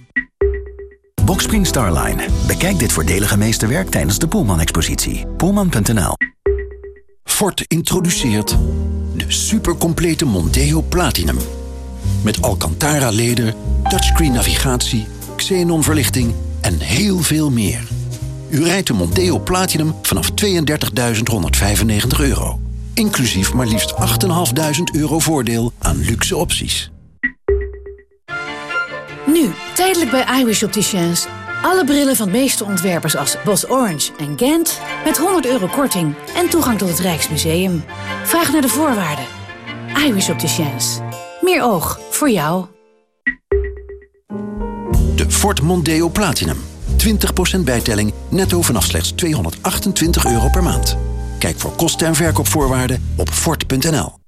Boxspring Starline. Bekijk dit voordelige meesterwerk tijdens de Poelman-expositie. Poelman.nl Ford introduceert de supercomplete Monteo Platinum. Met Alcantara-leder, touchscreen navigatie, xenon-verlichting en heel veel meer. U rijdt de Monteo Platinum vanaf 32.195 euro. Inclusief maar liefst 8.500 euro voordeel aan luxe opties. Nu, tijdelijk bij iWish Opticians. Alle brillen van de meeste ontwerpers als Bos Orange en Gent... met 100 euro korting en toegang tot het Rijksmuseum. Vraag naar de voorwaarden. iWish Opticians. Meer oog voor jou. De Ford Mondeo Platinum. 20% bijtelling netto vanaf slechts 228 euro per maand. Kijk voor kosten en verkoopvoorwaarden op Ford.nl.